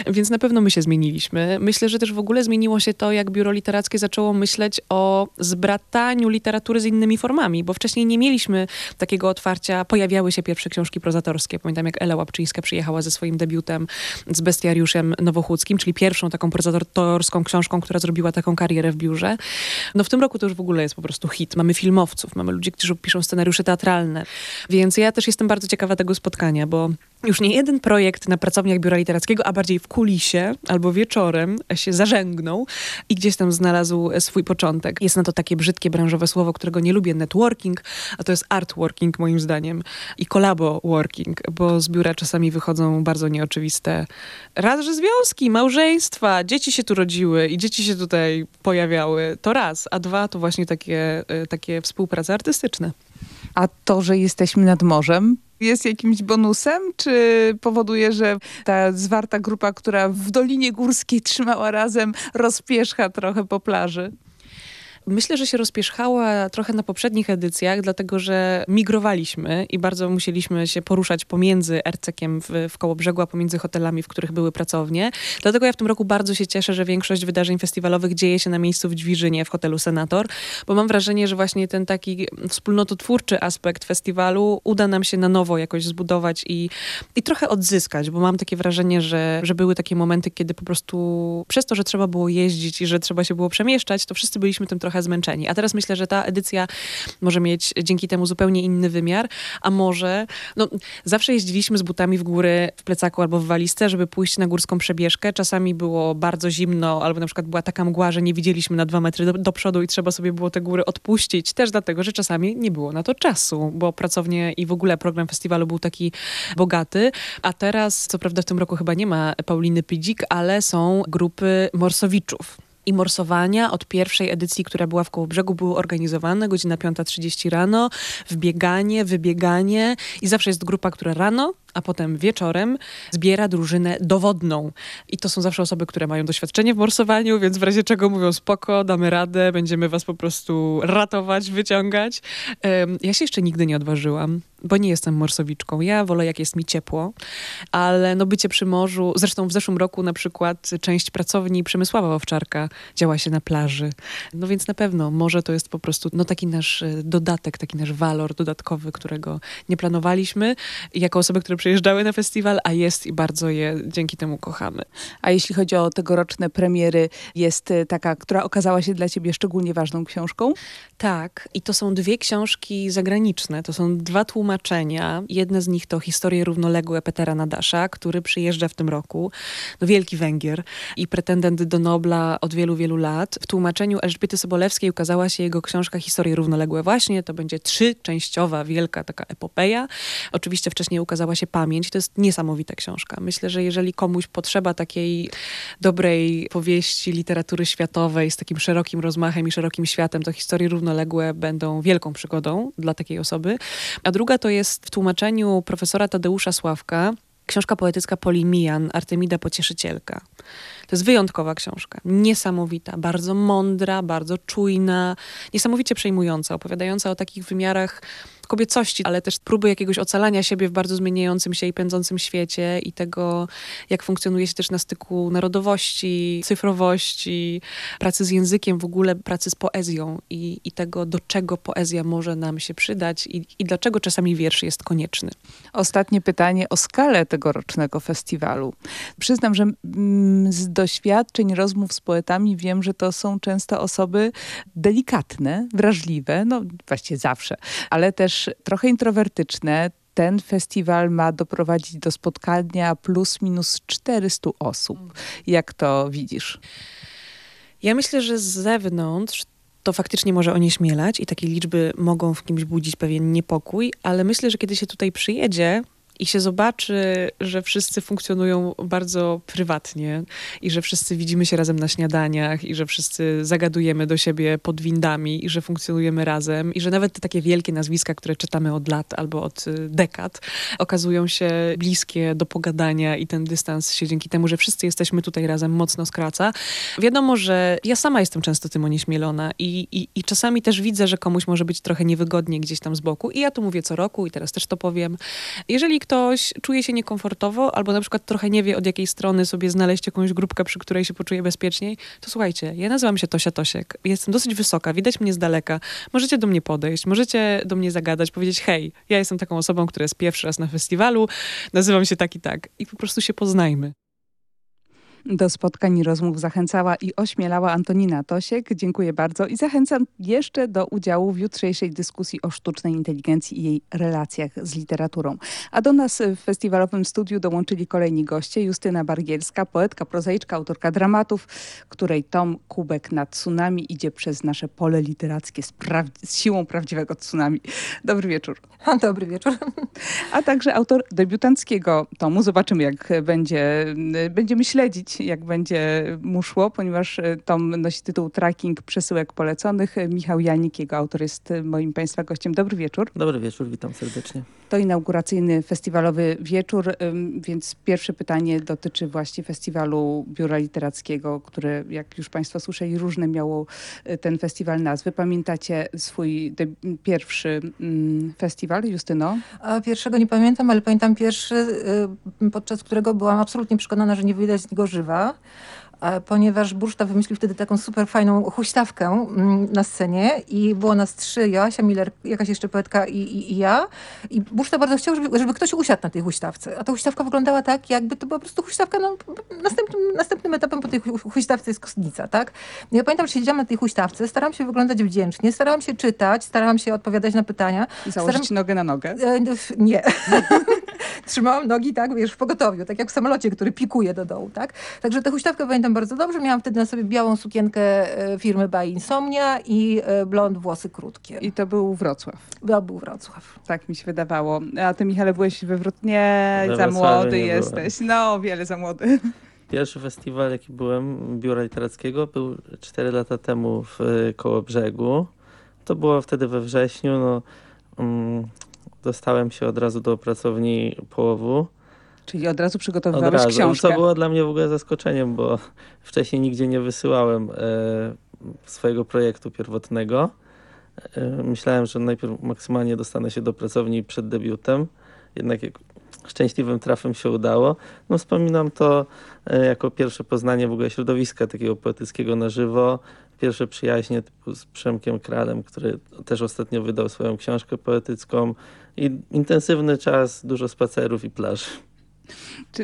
więc na pewno my się zmieniliśmy. Myślę, że też w ogóle zmieniło się to, jak biuro literackie zaczęło myśleć o zbrataniu literatury z innymi formami, bo wcześniej nie mieliśmy takiego otwarcia, pojawiały się pierwsze książki prozatorów prozatorskie. Pamiętam, jak Ela Łapczyńska przyjechała ze swoim debiutem z Bestiariuszem Nowochódzkim, czyli pierwszą taką prozatorską książką, która zrobiła taką karierę w biurze. No w tym roku to już w ogóle jest po prostu hit. Mamy filmowców, mamy ludzi, którzy piszą scenariusze teatralne. Więc ja też jestem bardzo ciekawa tego spotkania, bo już nie jeden projekt na pracowniach biura literackiego, a bardziej w kulisie albo wieczorem się zażegnął i gdzieś tam znalazł swój początek. Jest na to takie brzydkie branżowe słowo, którego nie lubię, networking, a to jest artworking moim zdaniem i collabo working, bo z biura czasami wychodzą bardzo nieoczywiste raz, że związki, małżeństwa, dzieci się tu rodziły i dzieci się tutaj pojawiały, to raz, a dwa to właśnie takie, y, takie współprace artystyczne.
A to, że jesteśmy nad morzem, jest jakimś bonusem, czy powoduje, że ta zwarta grupa, która w Dolinie Górskiej trzymała razem, rozpierzcha trochę po plaży?
Myślę, że się rozpierzchała trochę na poprzednich edycjach, dlatego że migrowaliśmy i bardzo musieliśmy się poruszać pomiędzy Ercekiem w, w Kołobrzegu, a pomiędzy hotelami, w których były pracownie. Dlatego ja w tym roku bardzo się cieszę, że większość wydarzeń festiwalowych dzieje się na miejscu w Dźwiżynie, w hotelu Senator, bo mam wrażenie, że właśnie ten taki wspólnototwórczy aspekt festiwalu uda nam się na nowo jakoś zbudować i, i trochę odzyskać, bo mam takie wrażenie, że, że były takie momenty, kiedy po prostu przez to, że trzeba było jeździć i że trzeba się było przemieszczać, to wszyscy byliśmy tym trochę trochę zmęczeni. A teraz myślę, że ta edycja może mieć dzięki temu zupełnie inny wymiar, a może, no zawsze jeździliśmy z butami w góry w plecaku albo w walizce, żeby pójść na górską przebieżkę. Czasami było bardzo zimno, albo na przykład była taka mgła, że nie widzieliśmy na dwa metry do, do przodu i trzeba sobie było te góry odpuścić. Też dlatego, że czasami nie było na to czasu, bo pracownie i w ogóle program festiwalu był taki bogaty. A teraz, co prawda w tym roku chyba nie ma Pauliny Pydzik, ale są grupy morsowiczów i morsowania od pierwszej edycji, która była w Kołobrzegu, były organizowane, godzina 5.30 rano, wbieganie, wybieganie i zawsze jest grupa, która rano a potem wieczorem zbiera drużynę dowodną. I to są zawsze osoby, które mają doświadczenie w morsowaniu, więc w razie czego mówią spoko, damy radę, będziemy was po prostu ratować, wyciągać. Ja się jeszcze nigdy nie odważyłam, bo nie jestem morsowiczką. Ja wolę, jak jest mi ciepło, ale no bycie przy morzu, zresztą w zeszłym roku na przykład część pracowni Przemysława Owczarka działa się na plaży. No więc na pewno morze to jest po prostu no taki nasz e, dodatek, taki nasz walor dodatkowy, którego nie planowaliśmy. I jako osoby, które przyjeżdżały na festiwal, a jest i bardzo je dzięki temu kochamy.
A jeśli chodzi o tegoroczne premiery, jest y, taka, która okazała się dla ciebie szczególnie ważną książką?
Tak, i to są dwie książki zagraniczne, to są dwa tłumaczenia. Jedne z nich to Historie równoległe Petera Nadasza, który przyjeżdża w tym roku, no wielki Węgier i pretendent do Nobla od wielu, wielu lat. W tłumaczeniu Elżbiety Sobolewskiej ukazała się jego książka Historie równoległe właśnie, to będzie trzyczęściowa, wielka taka epopeja. Oczywiście wcześniej ukazała się pamięć. To jest niesamowita książka. Myślę, że jeżeli komuś potrzeba takiej dobrej powieści literatury światowej z takim szerokim rozmachem i szerokim światem, to historie równoległe będą wielką przygodą dla takiej osoby. A druga to jest w tłumaczeniu profesora Tadeusza Sławka książka poetycka Polimian, Artemida Pocieszycielka. To jest wyjątkowa książka, niesamowita, bardzo mądra, bardzo czujna, niesamowicie przejmująca, opowiadająca o takich wymiarach kobiecości, ale też próby jakiegoś ocalania siebie w bardzo zmieniającym się i pędzącym świecie i tego, jak funkcjonuje się też na styku narodowości, cyfrowości, pracy z językiem, w ogóle pracy z poezją i, i tego, do czego poezja może nam się przydać i, i dlaczego czasami wiersz jest konieczny.
Ostatnie pytanie o skalę tegorocznego festiwalu. Przyznam, że mm, z doświadczeń, rozmów z poetami wiem, że to są często osoby delikatne, wrażliwe, no właściwie zawsze, ale też trochę introwertyczne. Ten festiwal ma doprowadzić do spotkania plus minus 400 osób. Jak to widzisz?
Ja myślę, że z zewnątrz to faktycznie może onieśmielać i takie liczby mogą w kimś budzić pewien niepokój, ale myślę, że kiedy się tutaj przyjedzie, i się zobaczy, że wszyscy funkcjonują bardzo prywatnie i że wszyscy widzimy się razem na śniadaniach i że wszyscy zagadujemy do siebie pod windami i że funkcjonujemy razem i że nawet te takie wielkie nazwiska, które czytamy od lat albo od y, dekad, okazują się bliskie do pogadania i ten dystans się dzięki temu, że wszyscy jesteśmy tutaj razem mocno skraca. Wiadomo, że ja sama jestem często tym onieśmielona i, i, i czasami też widzę, że komuś może być trochę niewygodnie gdzieś tam z boku i ja to mówię co roku i teraz też to powiem. Jeżeli ktoś czuje się niekomfortowo, albo na przykład trochę nie wie, od jakiej strony sobie znaleźć jakąś grupkę, przy której się poczuje bezpieczniej, to słuchajcie, ja nazywam się Tosia Tosiek, jestem dosyć wysoka, widać mnie z daleka, możecie do mnie podejść, możecie do mnie zagadać, powiedzieć, hej, ja jestem taką osobą, która jest pierwszy raz na festiwalu, nazywam się tak i tak. I po prostu się poznajmy.
Do spotkań i rozmów zachęcała i ośmielała Antonina Tosiek. Dziękuję bardzo i zachęcam jeszcze do udziału w jutrzejszej dyskusji o sztucznej inteligencji i jej relacjach z literaturą. A do nas w festiwalowym studiu dołączyli kolejni goście. Justyna Bargielska, poetka, prozaiczka, autorka dramatów, której tom Kubek nad tsunami idzie przez nasze pole literackie z, z siłą prawdziwego tsunami. Dobry wieczór.
Dobry wieczór.
A także autor debiutanckiego tomu. Zobaczymy jak będzie, będziemy śledzić jak będzie mu szło, ponieważ e, tom nosi tytuł Tracking przesyłek poleconych. Michał Janik, jego autor jest moim Państwa gościem. Dobry wieczór.
Dobry wieczór, witam serdecznie.
To inauguracyjny festiwalowy wieczór, więc pierwsze pytanie dotyczy właśnie festiwalu Biura Literackiego, które jak już Państwo słyszeli różne miało e, ten festiwal nazwy. Pamiętacie swój pierwszy mm, festiwal, Justyno?
A pierwszego nie pamiętam, ale pamiętam pierwszy, podczas którego byłam absolutnie przekonana, że nie wyjdę z niego żywa ponieważ Burszta wymyślił wtedy taką super fajną huśtawkę mm, na scenie i było nas trzy, Joasia Miller, jakaś jeszcze poetka i, i, i ja. I Burszta bardzo chciał, żeby, żeby, ktoś usiadł na tej huśtawce. A ta huśtawka wyglądała tak, jakby to była po prostu huśtawka, no, następnym, następnym etapem po tej huśtawce jest kostnica, tak? Ja pamiętam, że siedziałam na tej huśtawce, starałam się wyglądać wdzięcznie, starałam się czytać, starałam się odpowiadać na pytania.
I założyć staram... nogę na nogę?
E, nie. Trzymałam nogi, tak, wiesz, w pogotowiu, tak jak w samolocie, który pikuje do dołu, tak? Także tę huśtawkę pamiętam bardzo dobrze. Miałam wtedy na sobie białą sukienkę e, firmy By Insomnia i e, blond włosy krótkie.
I to był Wrocław.
To był Wrocław.
Tak mi się wydawało. A ty Michale byłeś we Wrocławiu? Nie, za młody jesteś. Byłem. No, wiele za młody.
Pierwszy festiwal, jaki byłem, Biura Literackiego, był 4 lata temu w e, Kołobrzegu. To było wtedy we wrześniu. No, um, dostałem się od razu do pracowni połowu
Czyli od razu przygotowywałeś od razu. książkę.
To było dla mnie w ogóle zaskoczeniem, bo wcześniej nigdzie nie wysyłałem e, swojego projektu pierwotnego. E, myślałem, że najpierw maksymalnie dostanę się do pracowni przed debiutem. Jednak jak szczęśliwym trafem się udało. No wspominam to e, jako pierwsze poznanie w ogóle środowiska takiego poetyckiego na żywo. Pierwsze przyjaźnie typu z Przemkiem Kralem, który też ostatnio wydał swoją książkę poetycką. I intensywny czas, dużo spacerów i plaż.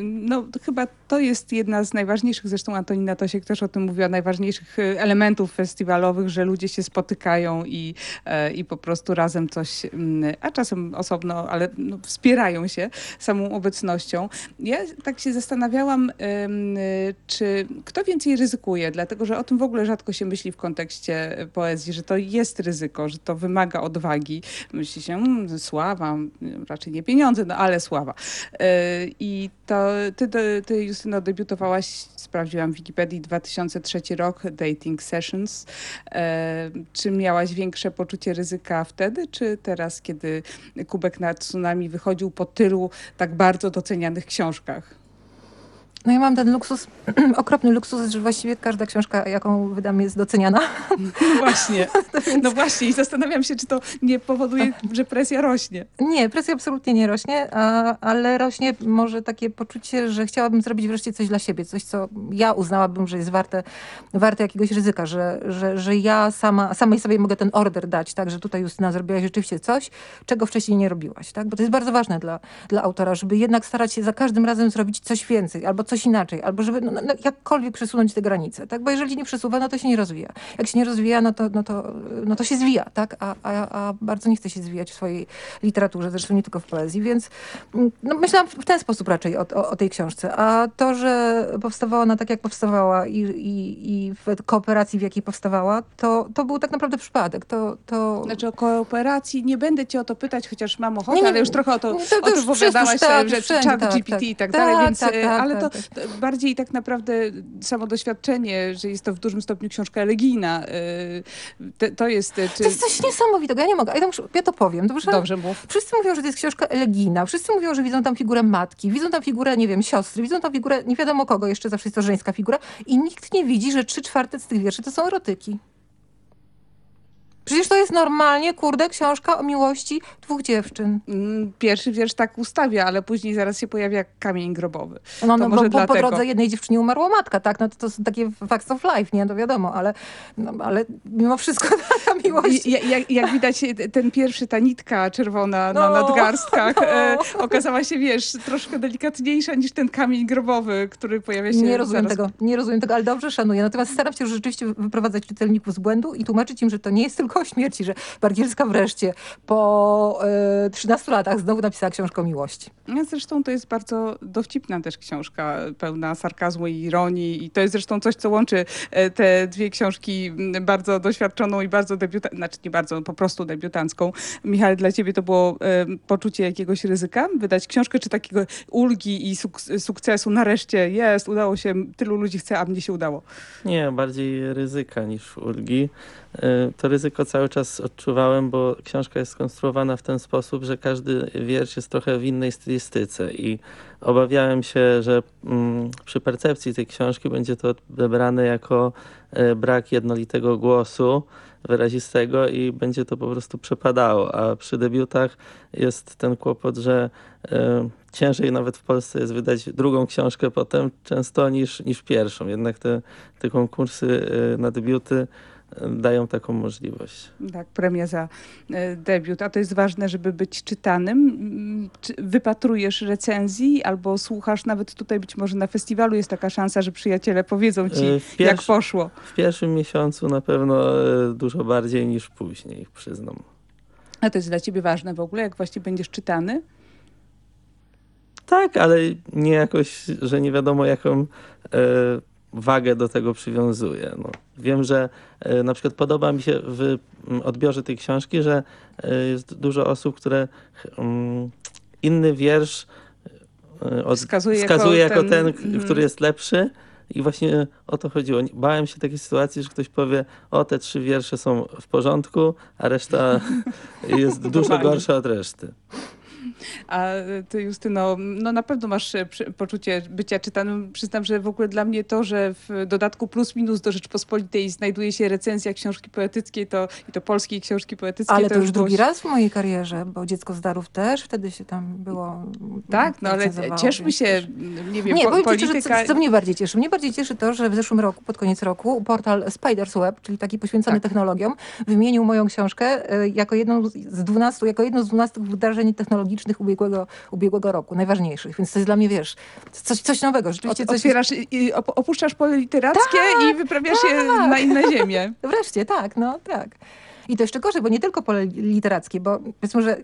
No, chyba to jest jedna z najważniejszych, zresztą Antonina Tosiek też o tym mówiła, najważniejszych y, elementów festiwalowych, że ludzie się spotykają i, e, i po prostu razem coś, mm, a czasem osobno, ale no, wspierają się samą obecnością. Ja tak się zastanawiałam, czy kto więcej ryzykuje, dlatego że o tym w ogóle rzadko się myśli w kontekście poezji, że to jest ryzyko, że to wymaga odwagi. Myśli się, hmm, sława, raczej nie pieniądze, no ale sława. E, I to ty, ty, ty Justyno, debiutowałaś, sprawdziłam w Wikipedii, 2003 rok, Dating Sessions. E, czy miałaś większe poczucie ryzyka wtedy, czy teraz, kiedy Kubek na Tsunami wychodził po tylu tak bardzo docenianych książkach?
No ja mam ten luksus, okropny luksus, że właściwie każda książka, jaką wydam, jest doceniana.
No właśnie, no właśnie i zastanawiam się, czy to nie powoduje, że presja rośnie.
Nie, presja absolutnie nie rośnie, a, ale rośnie może takie poczucie, że chciałabym zrobić wreszcie coś dla siebie, coś, co ja uznałabym, że jest warte, warte jakiegoś ryzyka, że, że, że ja sama, samej sobie mogę ten order dać, tak, że tutaj Justyna zrobiłaś rzeczywiście coś, czego wcześniej nie robiłaś, tak, bo to jest bardzo ważne dla, dla autora, żeby jednak starać się za każdym razem zrobić coś więcej, albo coś inaczej, albo żeby no, no, no, jakkolwiek przesunąć te granice, tak? Bo jeżeli nie przesuwa, no to się nie rozwija. Jak się nie rozwija, no to, no to, no to się zwija, tak? A, a, a bardzo nie chce się zwijać w swojej literaturze, zresztą nie tylko w poezji, więc mm, no, myślałam w ten sposób raczej o, o, o tej książce. A to, że powstawała ona tak, jak powstawała i, i, i w kooperacji, w jakiej powstawała, to, to był tak naprawdę przypadek. To, to...
Znaczy o kooperacji nie będę cię o to pytać, chociaż mam ochotę, nie, nie, ale już trochę o to, to, to tym opowiadałaś, tak, że chat tak, GPT tak, i tak, dalej, tak, więc, tak, tak, ale to, tak, tak bardziej tak naprawdę samo doświadczenie, że jest to w dużym stopniu książka elegijna. Y, to jest...
Czy... To jest coś niesamowitego, ja nie mogę. Ja, to, ja to powiem, dobrze?
Dobrze, mów.
Wszyscy mówią, że to jest książka elegijna. Wszyscy mówią, że widzą tam figurę matki, widzą tam figurę, nie wiem, siostry, widzą tam figurę nie wiadomo kogo, jeszcze zawsze jest to żeńska figura i nikt nie widzi, że trzy czwarte z tych wierszy to są erotyki. Przecież to jest normalnie, kurde, książka o miłości dwóch dziewczyn.
Mm, pierwszy wiersz tak ustawia, ale później zaraz się pojawia kamień grobowy.
No, no bo, bo po drodze jednej dziewczynie umarła matka, tak? No to, to są takie facts of life, nie? To wiadomo, ale, no, ale mimo wszystko ta miłość...
Jak, jak, jak widać, ten pierwszy, ta nitka czerwona no, na nadgarstkach no. e, okazała się, wiesz, troszkę delikatniejsza niż ten kamień grobowy, który pojawia się
Nie rozumiem
zaraz...
tego, nie rozumiem tego, ale dobrze szanuję. Natomiast staram się rzeczywiście wyprowadzać czytelników z błędu i tłumaczyć im, że to nie jest tylko o śmierci, że Bargielska wreszcie po y, 13 latach znowu napisała książkę o miłości.
Ja zresztą to jest bardzo dowcipna też książka, pełna sarkazmu i ironii i to jest zresztą coś, co łączy e, te dwie książki bardzo doświadczoną i bardzo debiutancką, znaczy nie bardzo, po prostu debiutancką. Michał, dla ciebie to było y, poczucie jakiegoś ryzyka? Wydać książkę, czy takiego ulgi i suk sukcesu? Nareszcie jest, udało się, tylu ludzi chce, a mnie się udało.
Nie, bardziej ryzyka niż ulgi. E, to ryzyko cały czas odczuwałem, bo książka jest skonstruowana w ten sposób, że każdy wiersz jest trochę w innej stylistyce i obawiałem się, że mm, przy percepcji tej książki będzie to odebrane jako e, brak jednolitego głosu wyrazistego i będzie to po prostu przepadało, a przy debiutach jest ten kłopot, że e, ciężej nawet w Polsce jest wydać drugą książkę potem często niż, niż pierwszą. Jednak te, te konkursy na debiuty dają taką możliwość.
Tak, premia za e, debiut. A to jest ważne, żeby być czytanym. Mm, wypatrujesz recenzji albo słuchasz, nawet tutaj być może na festiwalu jest taka szansa, że przyjaciele powiedzą ci, e, jak poszło.
W pierwszym miesiącu na pewno e, dużo bardziej niż później, przyznam.
A to jest dla ciebie ważne w ogóle, jak właśnie będziesz czytany?
Tak, ale nie jakoś, że nie wiadomo jaką wagę do tego przywiązuję. No, wiem, że e, na przykład podoba mi się w odbiorze tej książki, że e, jest dużo osób, które inny wiersz e, od, wskazuje, wskazuje, jako, jako ten, ten który jest lepszy. I właśnie o to chodziło. Bałem się takiej sytuacji, że ktoś powie, o te trzy wiersze są w porządku, a reszta jest dużo gorsza od reszty.
A ty Justyno, no na pewno masz e, poczucie bycia czytanym. Przyznam, że w ogóle dla mnie to, że w dodatku plus minus do Rzeczpospolitej znajduje się recenzja książki poetyckiej to, i to polskiej książki poetyckiej.
Ale to,
to
już drugi raz w mojej karierze, bo Dziecko z Darów też wtedy się tam było
Tak, no ale cieszmy się, nie wiem,
nie,
po,
polityka... co, co, mnie bardziej cieszy? Mnie bardziej cieszy to, że w zeszłym roku, pod koniec roku, portal Spider's Web, czyli taki poświęcony tak. technologiom, wymienił moją książkę e, jako jedną z 12, jako jedno z 12 wydarzeń technologicznych ubiegłego, ubiegłego roku, najważniejszych. Więc to jest dla mnie, wiesz, coś, coś nowego. Rzeczywiście coś
Otwierasz, i, opuszczasz pole literackie tak, i wyprawiasz tak. je na inne ziemię.
Wreszcie, tak, no tak. I to jeszcze gorzej, bo nie tylko pole literackie, bo powiedzmy, że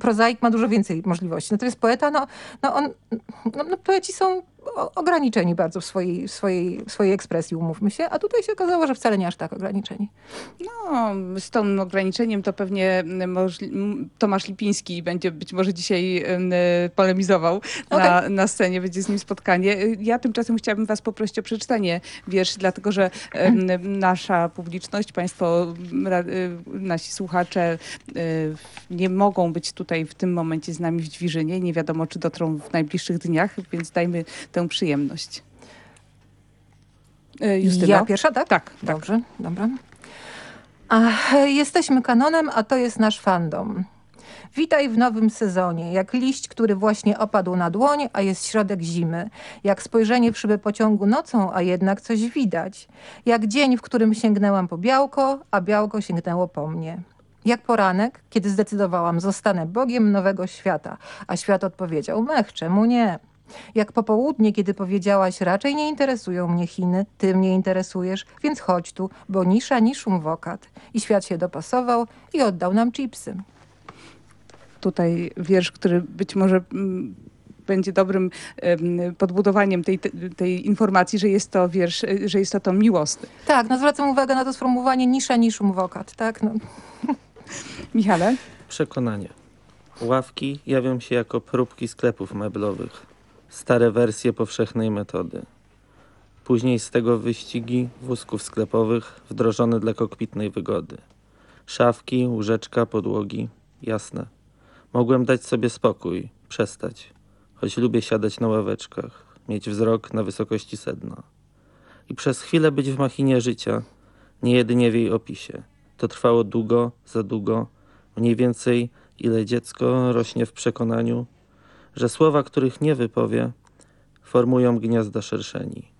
prozaik ma dużo więcej możliwości. Natomiast poeta, no, no, on, no, no poeci są ograniczeni bardzo w swojej, swojej, swojej ekspresji, umówmy się, a tutaj się okazało, że wcale nie aż tak ograniczeni.
No, z tym ograniczeniem to pewnie Tomasz Lipiński będzie być może dzisiaj polemizował okay. na, na scenie, będzie z nim spotkanie. Ja tymczasem chciałabym was poprosić o przeczytanie wierszy, dlatego że nasza publiczność, państwo, nasi słuchacze nie mogą być tutaj w tym momencie z nami w Dźwiżynie. Nie wiadomo, czy dotrą w najbliższych dniach, więc dajmy tę przyjemność.
E, Justyna? Ja pierwsza, tak?
Tak.
Dobrze, tak. dobra. Ach, jesteśmy kanonem, a to jest nasz fandom. Witaj w nowym sezonie, jak liść, który właśnie opadł na dłoń, a jest środek zimy. Jak spojrzenie w szybę pociągu nocą, a jednak coś widać. Jak dzień, w którym sięgnęłam po białko, a białko sięgnęło po mnie. Jak poranek, kiedy zdecydowałam, zostanę Bogiem nowego świata, a świat odpowiedział, mech, czemu nie? Jak popołudnie, kiedy powiedziałaś, raczej nie interesują mnie Chiny, ty mnie interesujesz, więc chodź tu, bo nisza niszum wokat. I świat się dopasował i oddał nam chipsy.
Tutaj wiersz, który być może mm, będzie dobrym podbudowaniem tej, tej informacji, że jest to wiersz, że jest to tom miłosny.
Tak, no zwracam uwagę na to sformułowanie nisza niszum wokat, tak? No.
Michale?
Przekonanie. Ławki jawią się jako próbki sklepów meblowych stare wersje powszechnej metody. Później z tego wyścigi wózków sklepowych wdrożone dla kokpitnej wygody. Szafki, łóżeczka, podłogi. Jasne. Mogłem dać sobie spokój, przestać. Choć lubię siadać na ławeczkach, mieć wzrok na wysokości sedna. I przez chwilę być w machinie życia, nie jedynie w jej opisie. To trwało długo, za długo, mniej więcej ile dziecko rośnie w przekonaniu, że słowa, których nie wypowie, formują gniazda szerszeni.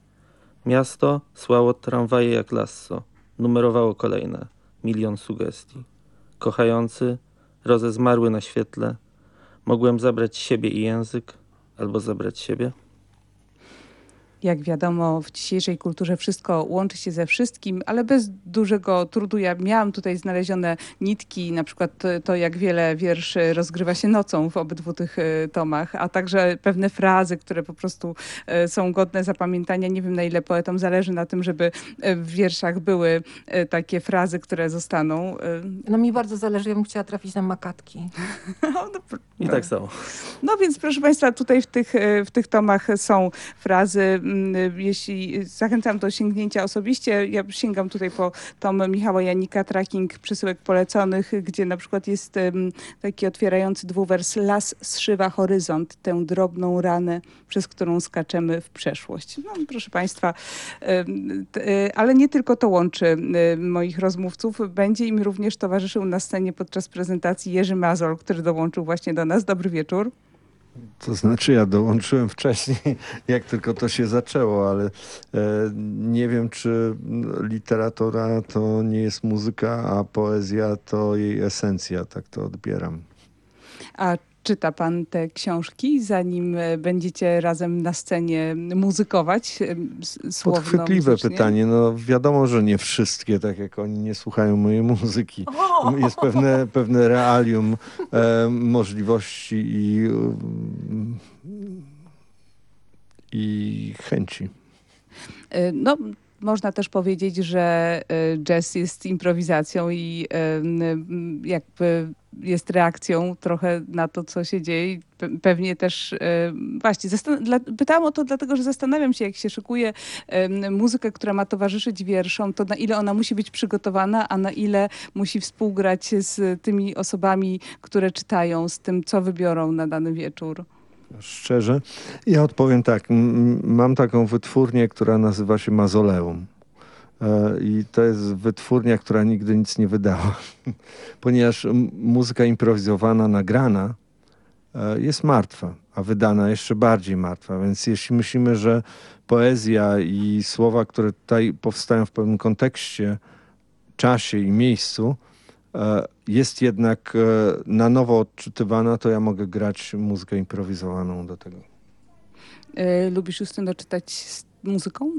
Miasto słało tramwaje jak lasso, numerowało kolejne, milion sugestii. Kochający, rozezmarły na świetle, mogłem zabrać siebie i język, albo zabrać siebie?
Jak wiadomo, w dzisiejszej kulturze wszystko łączy się ze wszystkim, ale bez dużego trudu. Ja miałam tutaj znalezione nitki, na przykład to, jak wiele wierszy rozgrywa się nocą w obydwu tych e, tomach, a także pewne frazy, które po prostu e, są godne zapamiętania. Nie wiem, na ile poetom zależy na tym, żeby e, w wierszach były takie frazy, które zostaną.
No mi bardzo zależy, ja bym chciała trafić na makatki.
No, I tak samo.
No więc proszę Państwa, tutaj w tych, w tych tomach są frazy jeśli zachęcam do sięgnięcia osobiście, ja sięgam tutaj po tom Michała Janika, tracking przesyłek poleconych, gdzie na przykład jest taki otwierający dwuwers Las zszywa horyzont, tę drobną ranę, przez którą skaczemy w przeszłość. No, proszę Państwa, e, ale nie tylko to łączy moich rozmówców. Będzie im również towarzyszył na scenie podczas prezentacji Jerzy Mazol, który dołączył właśnie do nas. Dobry wieczór.
To znaczy ja dołączyłem wcześniej, jak tylko to się zaczęło, ale e, nie wiem, czy literatura to nie jest muzyka, a poezja to jej esencja, tak to odbieram.
A czyta pan te książki, zanim e, będziecie razem na scenie muzykować e, słowno?
Podchwytliwe pytanie. No wiadomo, że nie wszystkie, tak jak oni nie słuchają mojej muzyki. Jest pewne, pewne realium e, możliwości i, i chęci.
E, no, można też powiedzieć, że jazz jest improwizacją i jakby jest reakcją trochę na to, co się dzieje. Pewnie też e, właśnie pytałam o to dlatego, że zastanawiam się, jak się szykuje muzykę, która ma towarzyszyć wierszom, to na ile ona musi być przygotowana, a na ile musi współgrać z tymi osobami, które czytają, z tym, co wybiorą na dany wieczór.
Szczerze, ja odpowiem tak. Mam taką wytwórnię, która nazywa się Mazoleum. E, I to jest wytwórnia, która nigdy nic nie wydała, ponieważ muzyka improwizowana, nagrana e, jest martwa, a wydana jeszcze bardziej martwa. Więc jeśli myślimy, że poezja i słowa, które tutaj powstają w pewnym kontekście, czasie i miejscu, jest jednak na nowo odczytywana, to ja mogę grać muzykę improwizowaną do tego.
Lubisz Justyno czytać z muzyką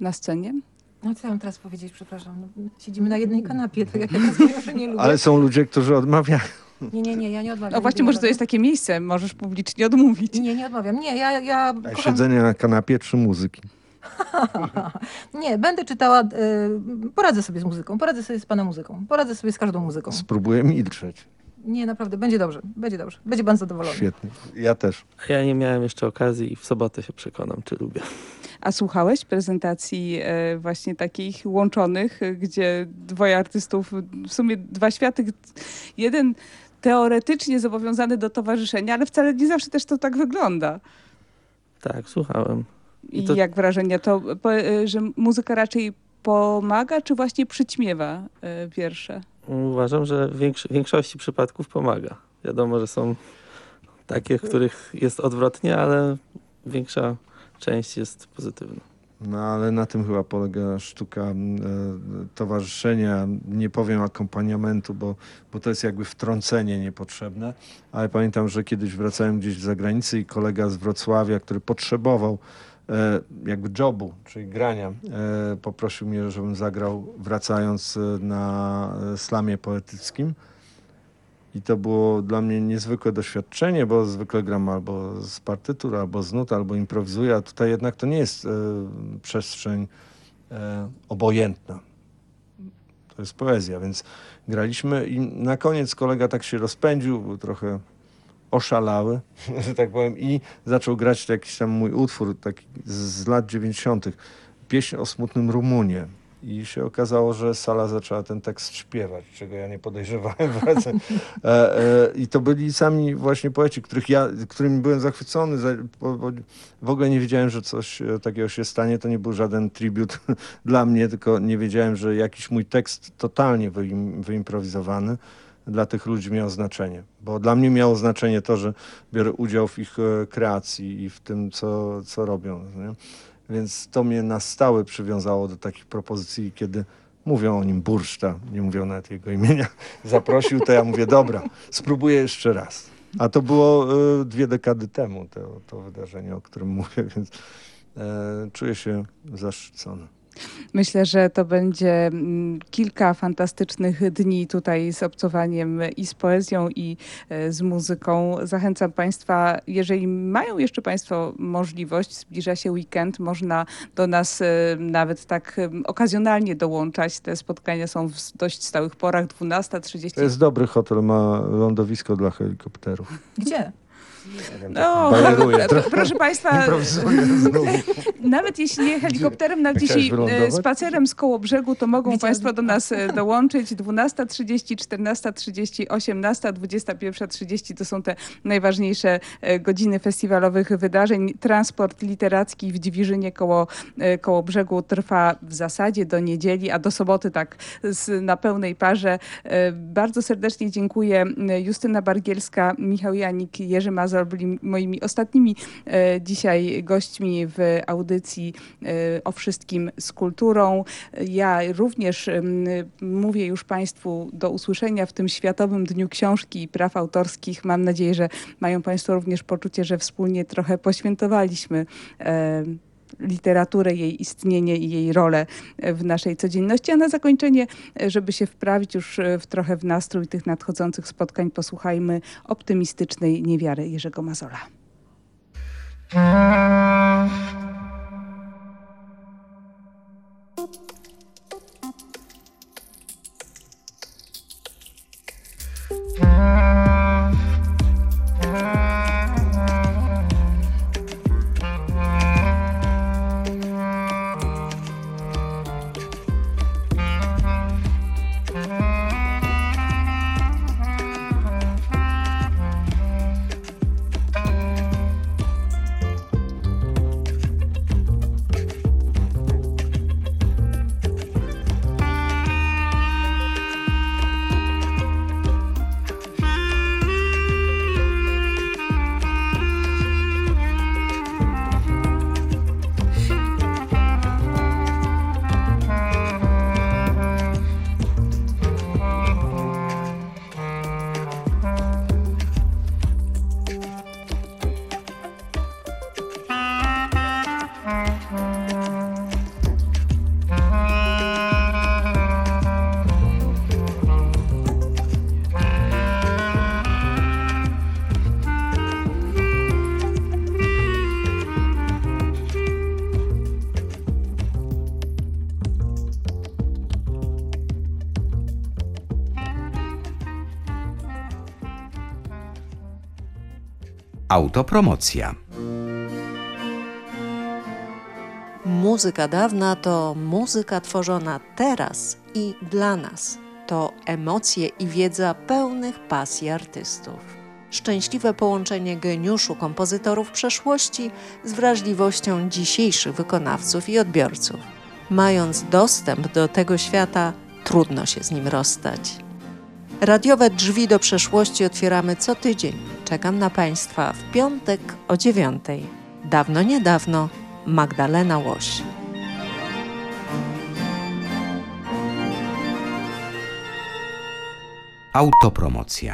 na scenie?
No co ja mam teraz powiedzieć, przepraszam. No, siedzimy na jednej kanapie, tak jak ja mówię, że nie lubię.
Ale są ludzie, którzy odmawiają.
Nie, nie, nie, ja nie odmawiam.
No właśnie, może to jest takie miejsce, możesz publicznie odmówić.
Nie, nie odmawiam. Nie, ja... ja
kocham... Siedzenie na kanapie czy muzyki?
nie, będę czytała, y, poradzę sobie z muzyką, poradzę sobie z pana muzyką, poradzę sobie z każdą muzyką.
Spróbuję milczeć.
Nie, naprawdę, będzie dobrze, będzie dobrze. Będzie pan zadowolony.
Świetnie, ja też.
Ja nie miałem jeszcze okazji i w sobotę się przekonam, czy lubię.
A słuchałeś prezentacji e, właśnie takich łączonych, gdzie dwoje artystów, w sumie dwa światy, jeden teoretycznie zobowiązany do towarzyszenia, ale wcale nie zawsze też to tak wygląda.
Tak, słuchałem.
I, to... jak wrażenie? To, e, że muzyka raczej pomaga, czy właśnie przyćmiewa e, wiersze?
Uważam, że w większości przypadków pomaga. Wiadomo, że są takie, w których jest odwrotnie, ale większa część jest pozytywna.
No ale na tym chyba polega sztuka e, towarzyszenia, nie powiem akompaniamentu, bo, bo to jest jakby wtrącenie niepotrzebne, ale pamiętam, że kiedyś wracałem gdzieś z zagranicy i kolega z Wrocławia, który potrzebował jakby jobu, czyli grania, e, poprosił mnie, żebym zagrał wracając e, na e, slamie poetyckim. I to było dla mnie niezwykłe doświadczenie, bo zwykle gram albo z partytur, albo z nut, albo improwizuję, a tutaj jednak to nie jest e, przestrzeń e, obojętna. To jest poezja, więc graliśmy i na koniec kolega tak się rozpędził, trochę oszalały, że tak powiem, i zaczął grać jakiś tam mój utwór taki z lat 90. Pieśń o smutnym Rumunie. I się okazało, że sala zaczęła ten tekst śpiewać, czego ja nie podejrzewałem. e, e, I to byli sami właśnie poeci, których ja, którymi byłem zachwycony. Za, bo, bo w ogóle nie wiedziałem, że coś e, takiego się stanie. To nie był żaden tribut dla mnie, tylko nie wiedziałem, że jakiś mój tekst totalnie wyim, wyimprowizowany dla tych ludzi miał znaczenie. Bo dla mnie miało znaczenie to, że biorę udział w ich e, kreacji i w tym, co, co robią. Nie? Więc to mnie na stałe przywiązało do takich propozycji, kiedy mówią o nim burszta, nie mówią nawet jego imienia, zaprosił, to ja mówię, dobra, spróbuję jeszcze raz. A to było y, dwie dekady temu, to, to wydarzenie, o którym mówię, więc y, czuję się zaszczycony.
Myślę, że to będzie mm, kilka fantastycznych dni tutaj z obcowaniem i z poezją i e, z muzyką. Zachęcam Państwa, jeżeli mają jeszcze Państwo możliwość, zbliża się weekend, można do nas e, nawet tak okazjonalnie dołączać. Te spotkania są w dość stałych porach, 12.30.
To jest dobry hotel, ma lądowisko dla helikopterów.
Gdzie?
No, proszę Państwa, nawet jeśli nie helikopterem, nawet jeśli e, spacerem z koło brzegu, to mogą Państwo do nas e, dołączyć. 12.30, 14.30, 18.00, 21.30 to są te najważniejsze e, godziny festiwalowych wydarzeń. Transport literacki w Dziwiżynie koło, koło brzegu trwa w zasadzie do niedzieli, a do soboty tak z, na pełnej parze. Bardzo serdecznie dziękuję Justyna Bargielska, Michał Janik, Jerzy Mazur byli moimi ostatnimi e, dzisiaj gośćmi w audycji e, o wszystkim z kulturą. Ja również mówię już Państwu do usłyszenia w tym Światowym Dniu Książki i Praw Autorskich. Mam nadzieję, że mają Państwo również poczucie, że wspólnie trochę poświętowaliśmy e, literaturę, jej istnienie i jej rolę w naszej codzienności. A na zakończenie, żeby się wprawić już w trochę w nastrój tych nadchodzących spotkań, posłuchajmy optymistycznej niewiary Jerzego Mazola.
Autopromocja.
Muzyka dawna to muzyka tworzona teraz i dla nas. To emocje i wiedza pełnych pasji artystów. Szczęśliwe połączenie geniuszu kompozytorów przeszłości z wrażliwością dzisiejszych wykonawców i odbiorców. Mając dostęp do tego świata, trudno się z nim rozstać. Radiowe drzwi do przeszłości otwieramy co tydzień. Czekam na Państwa w piątek o dziewiątej. Dawno, niedawno Magdalena Łoś.
Autopromocja.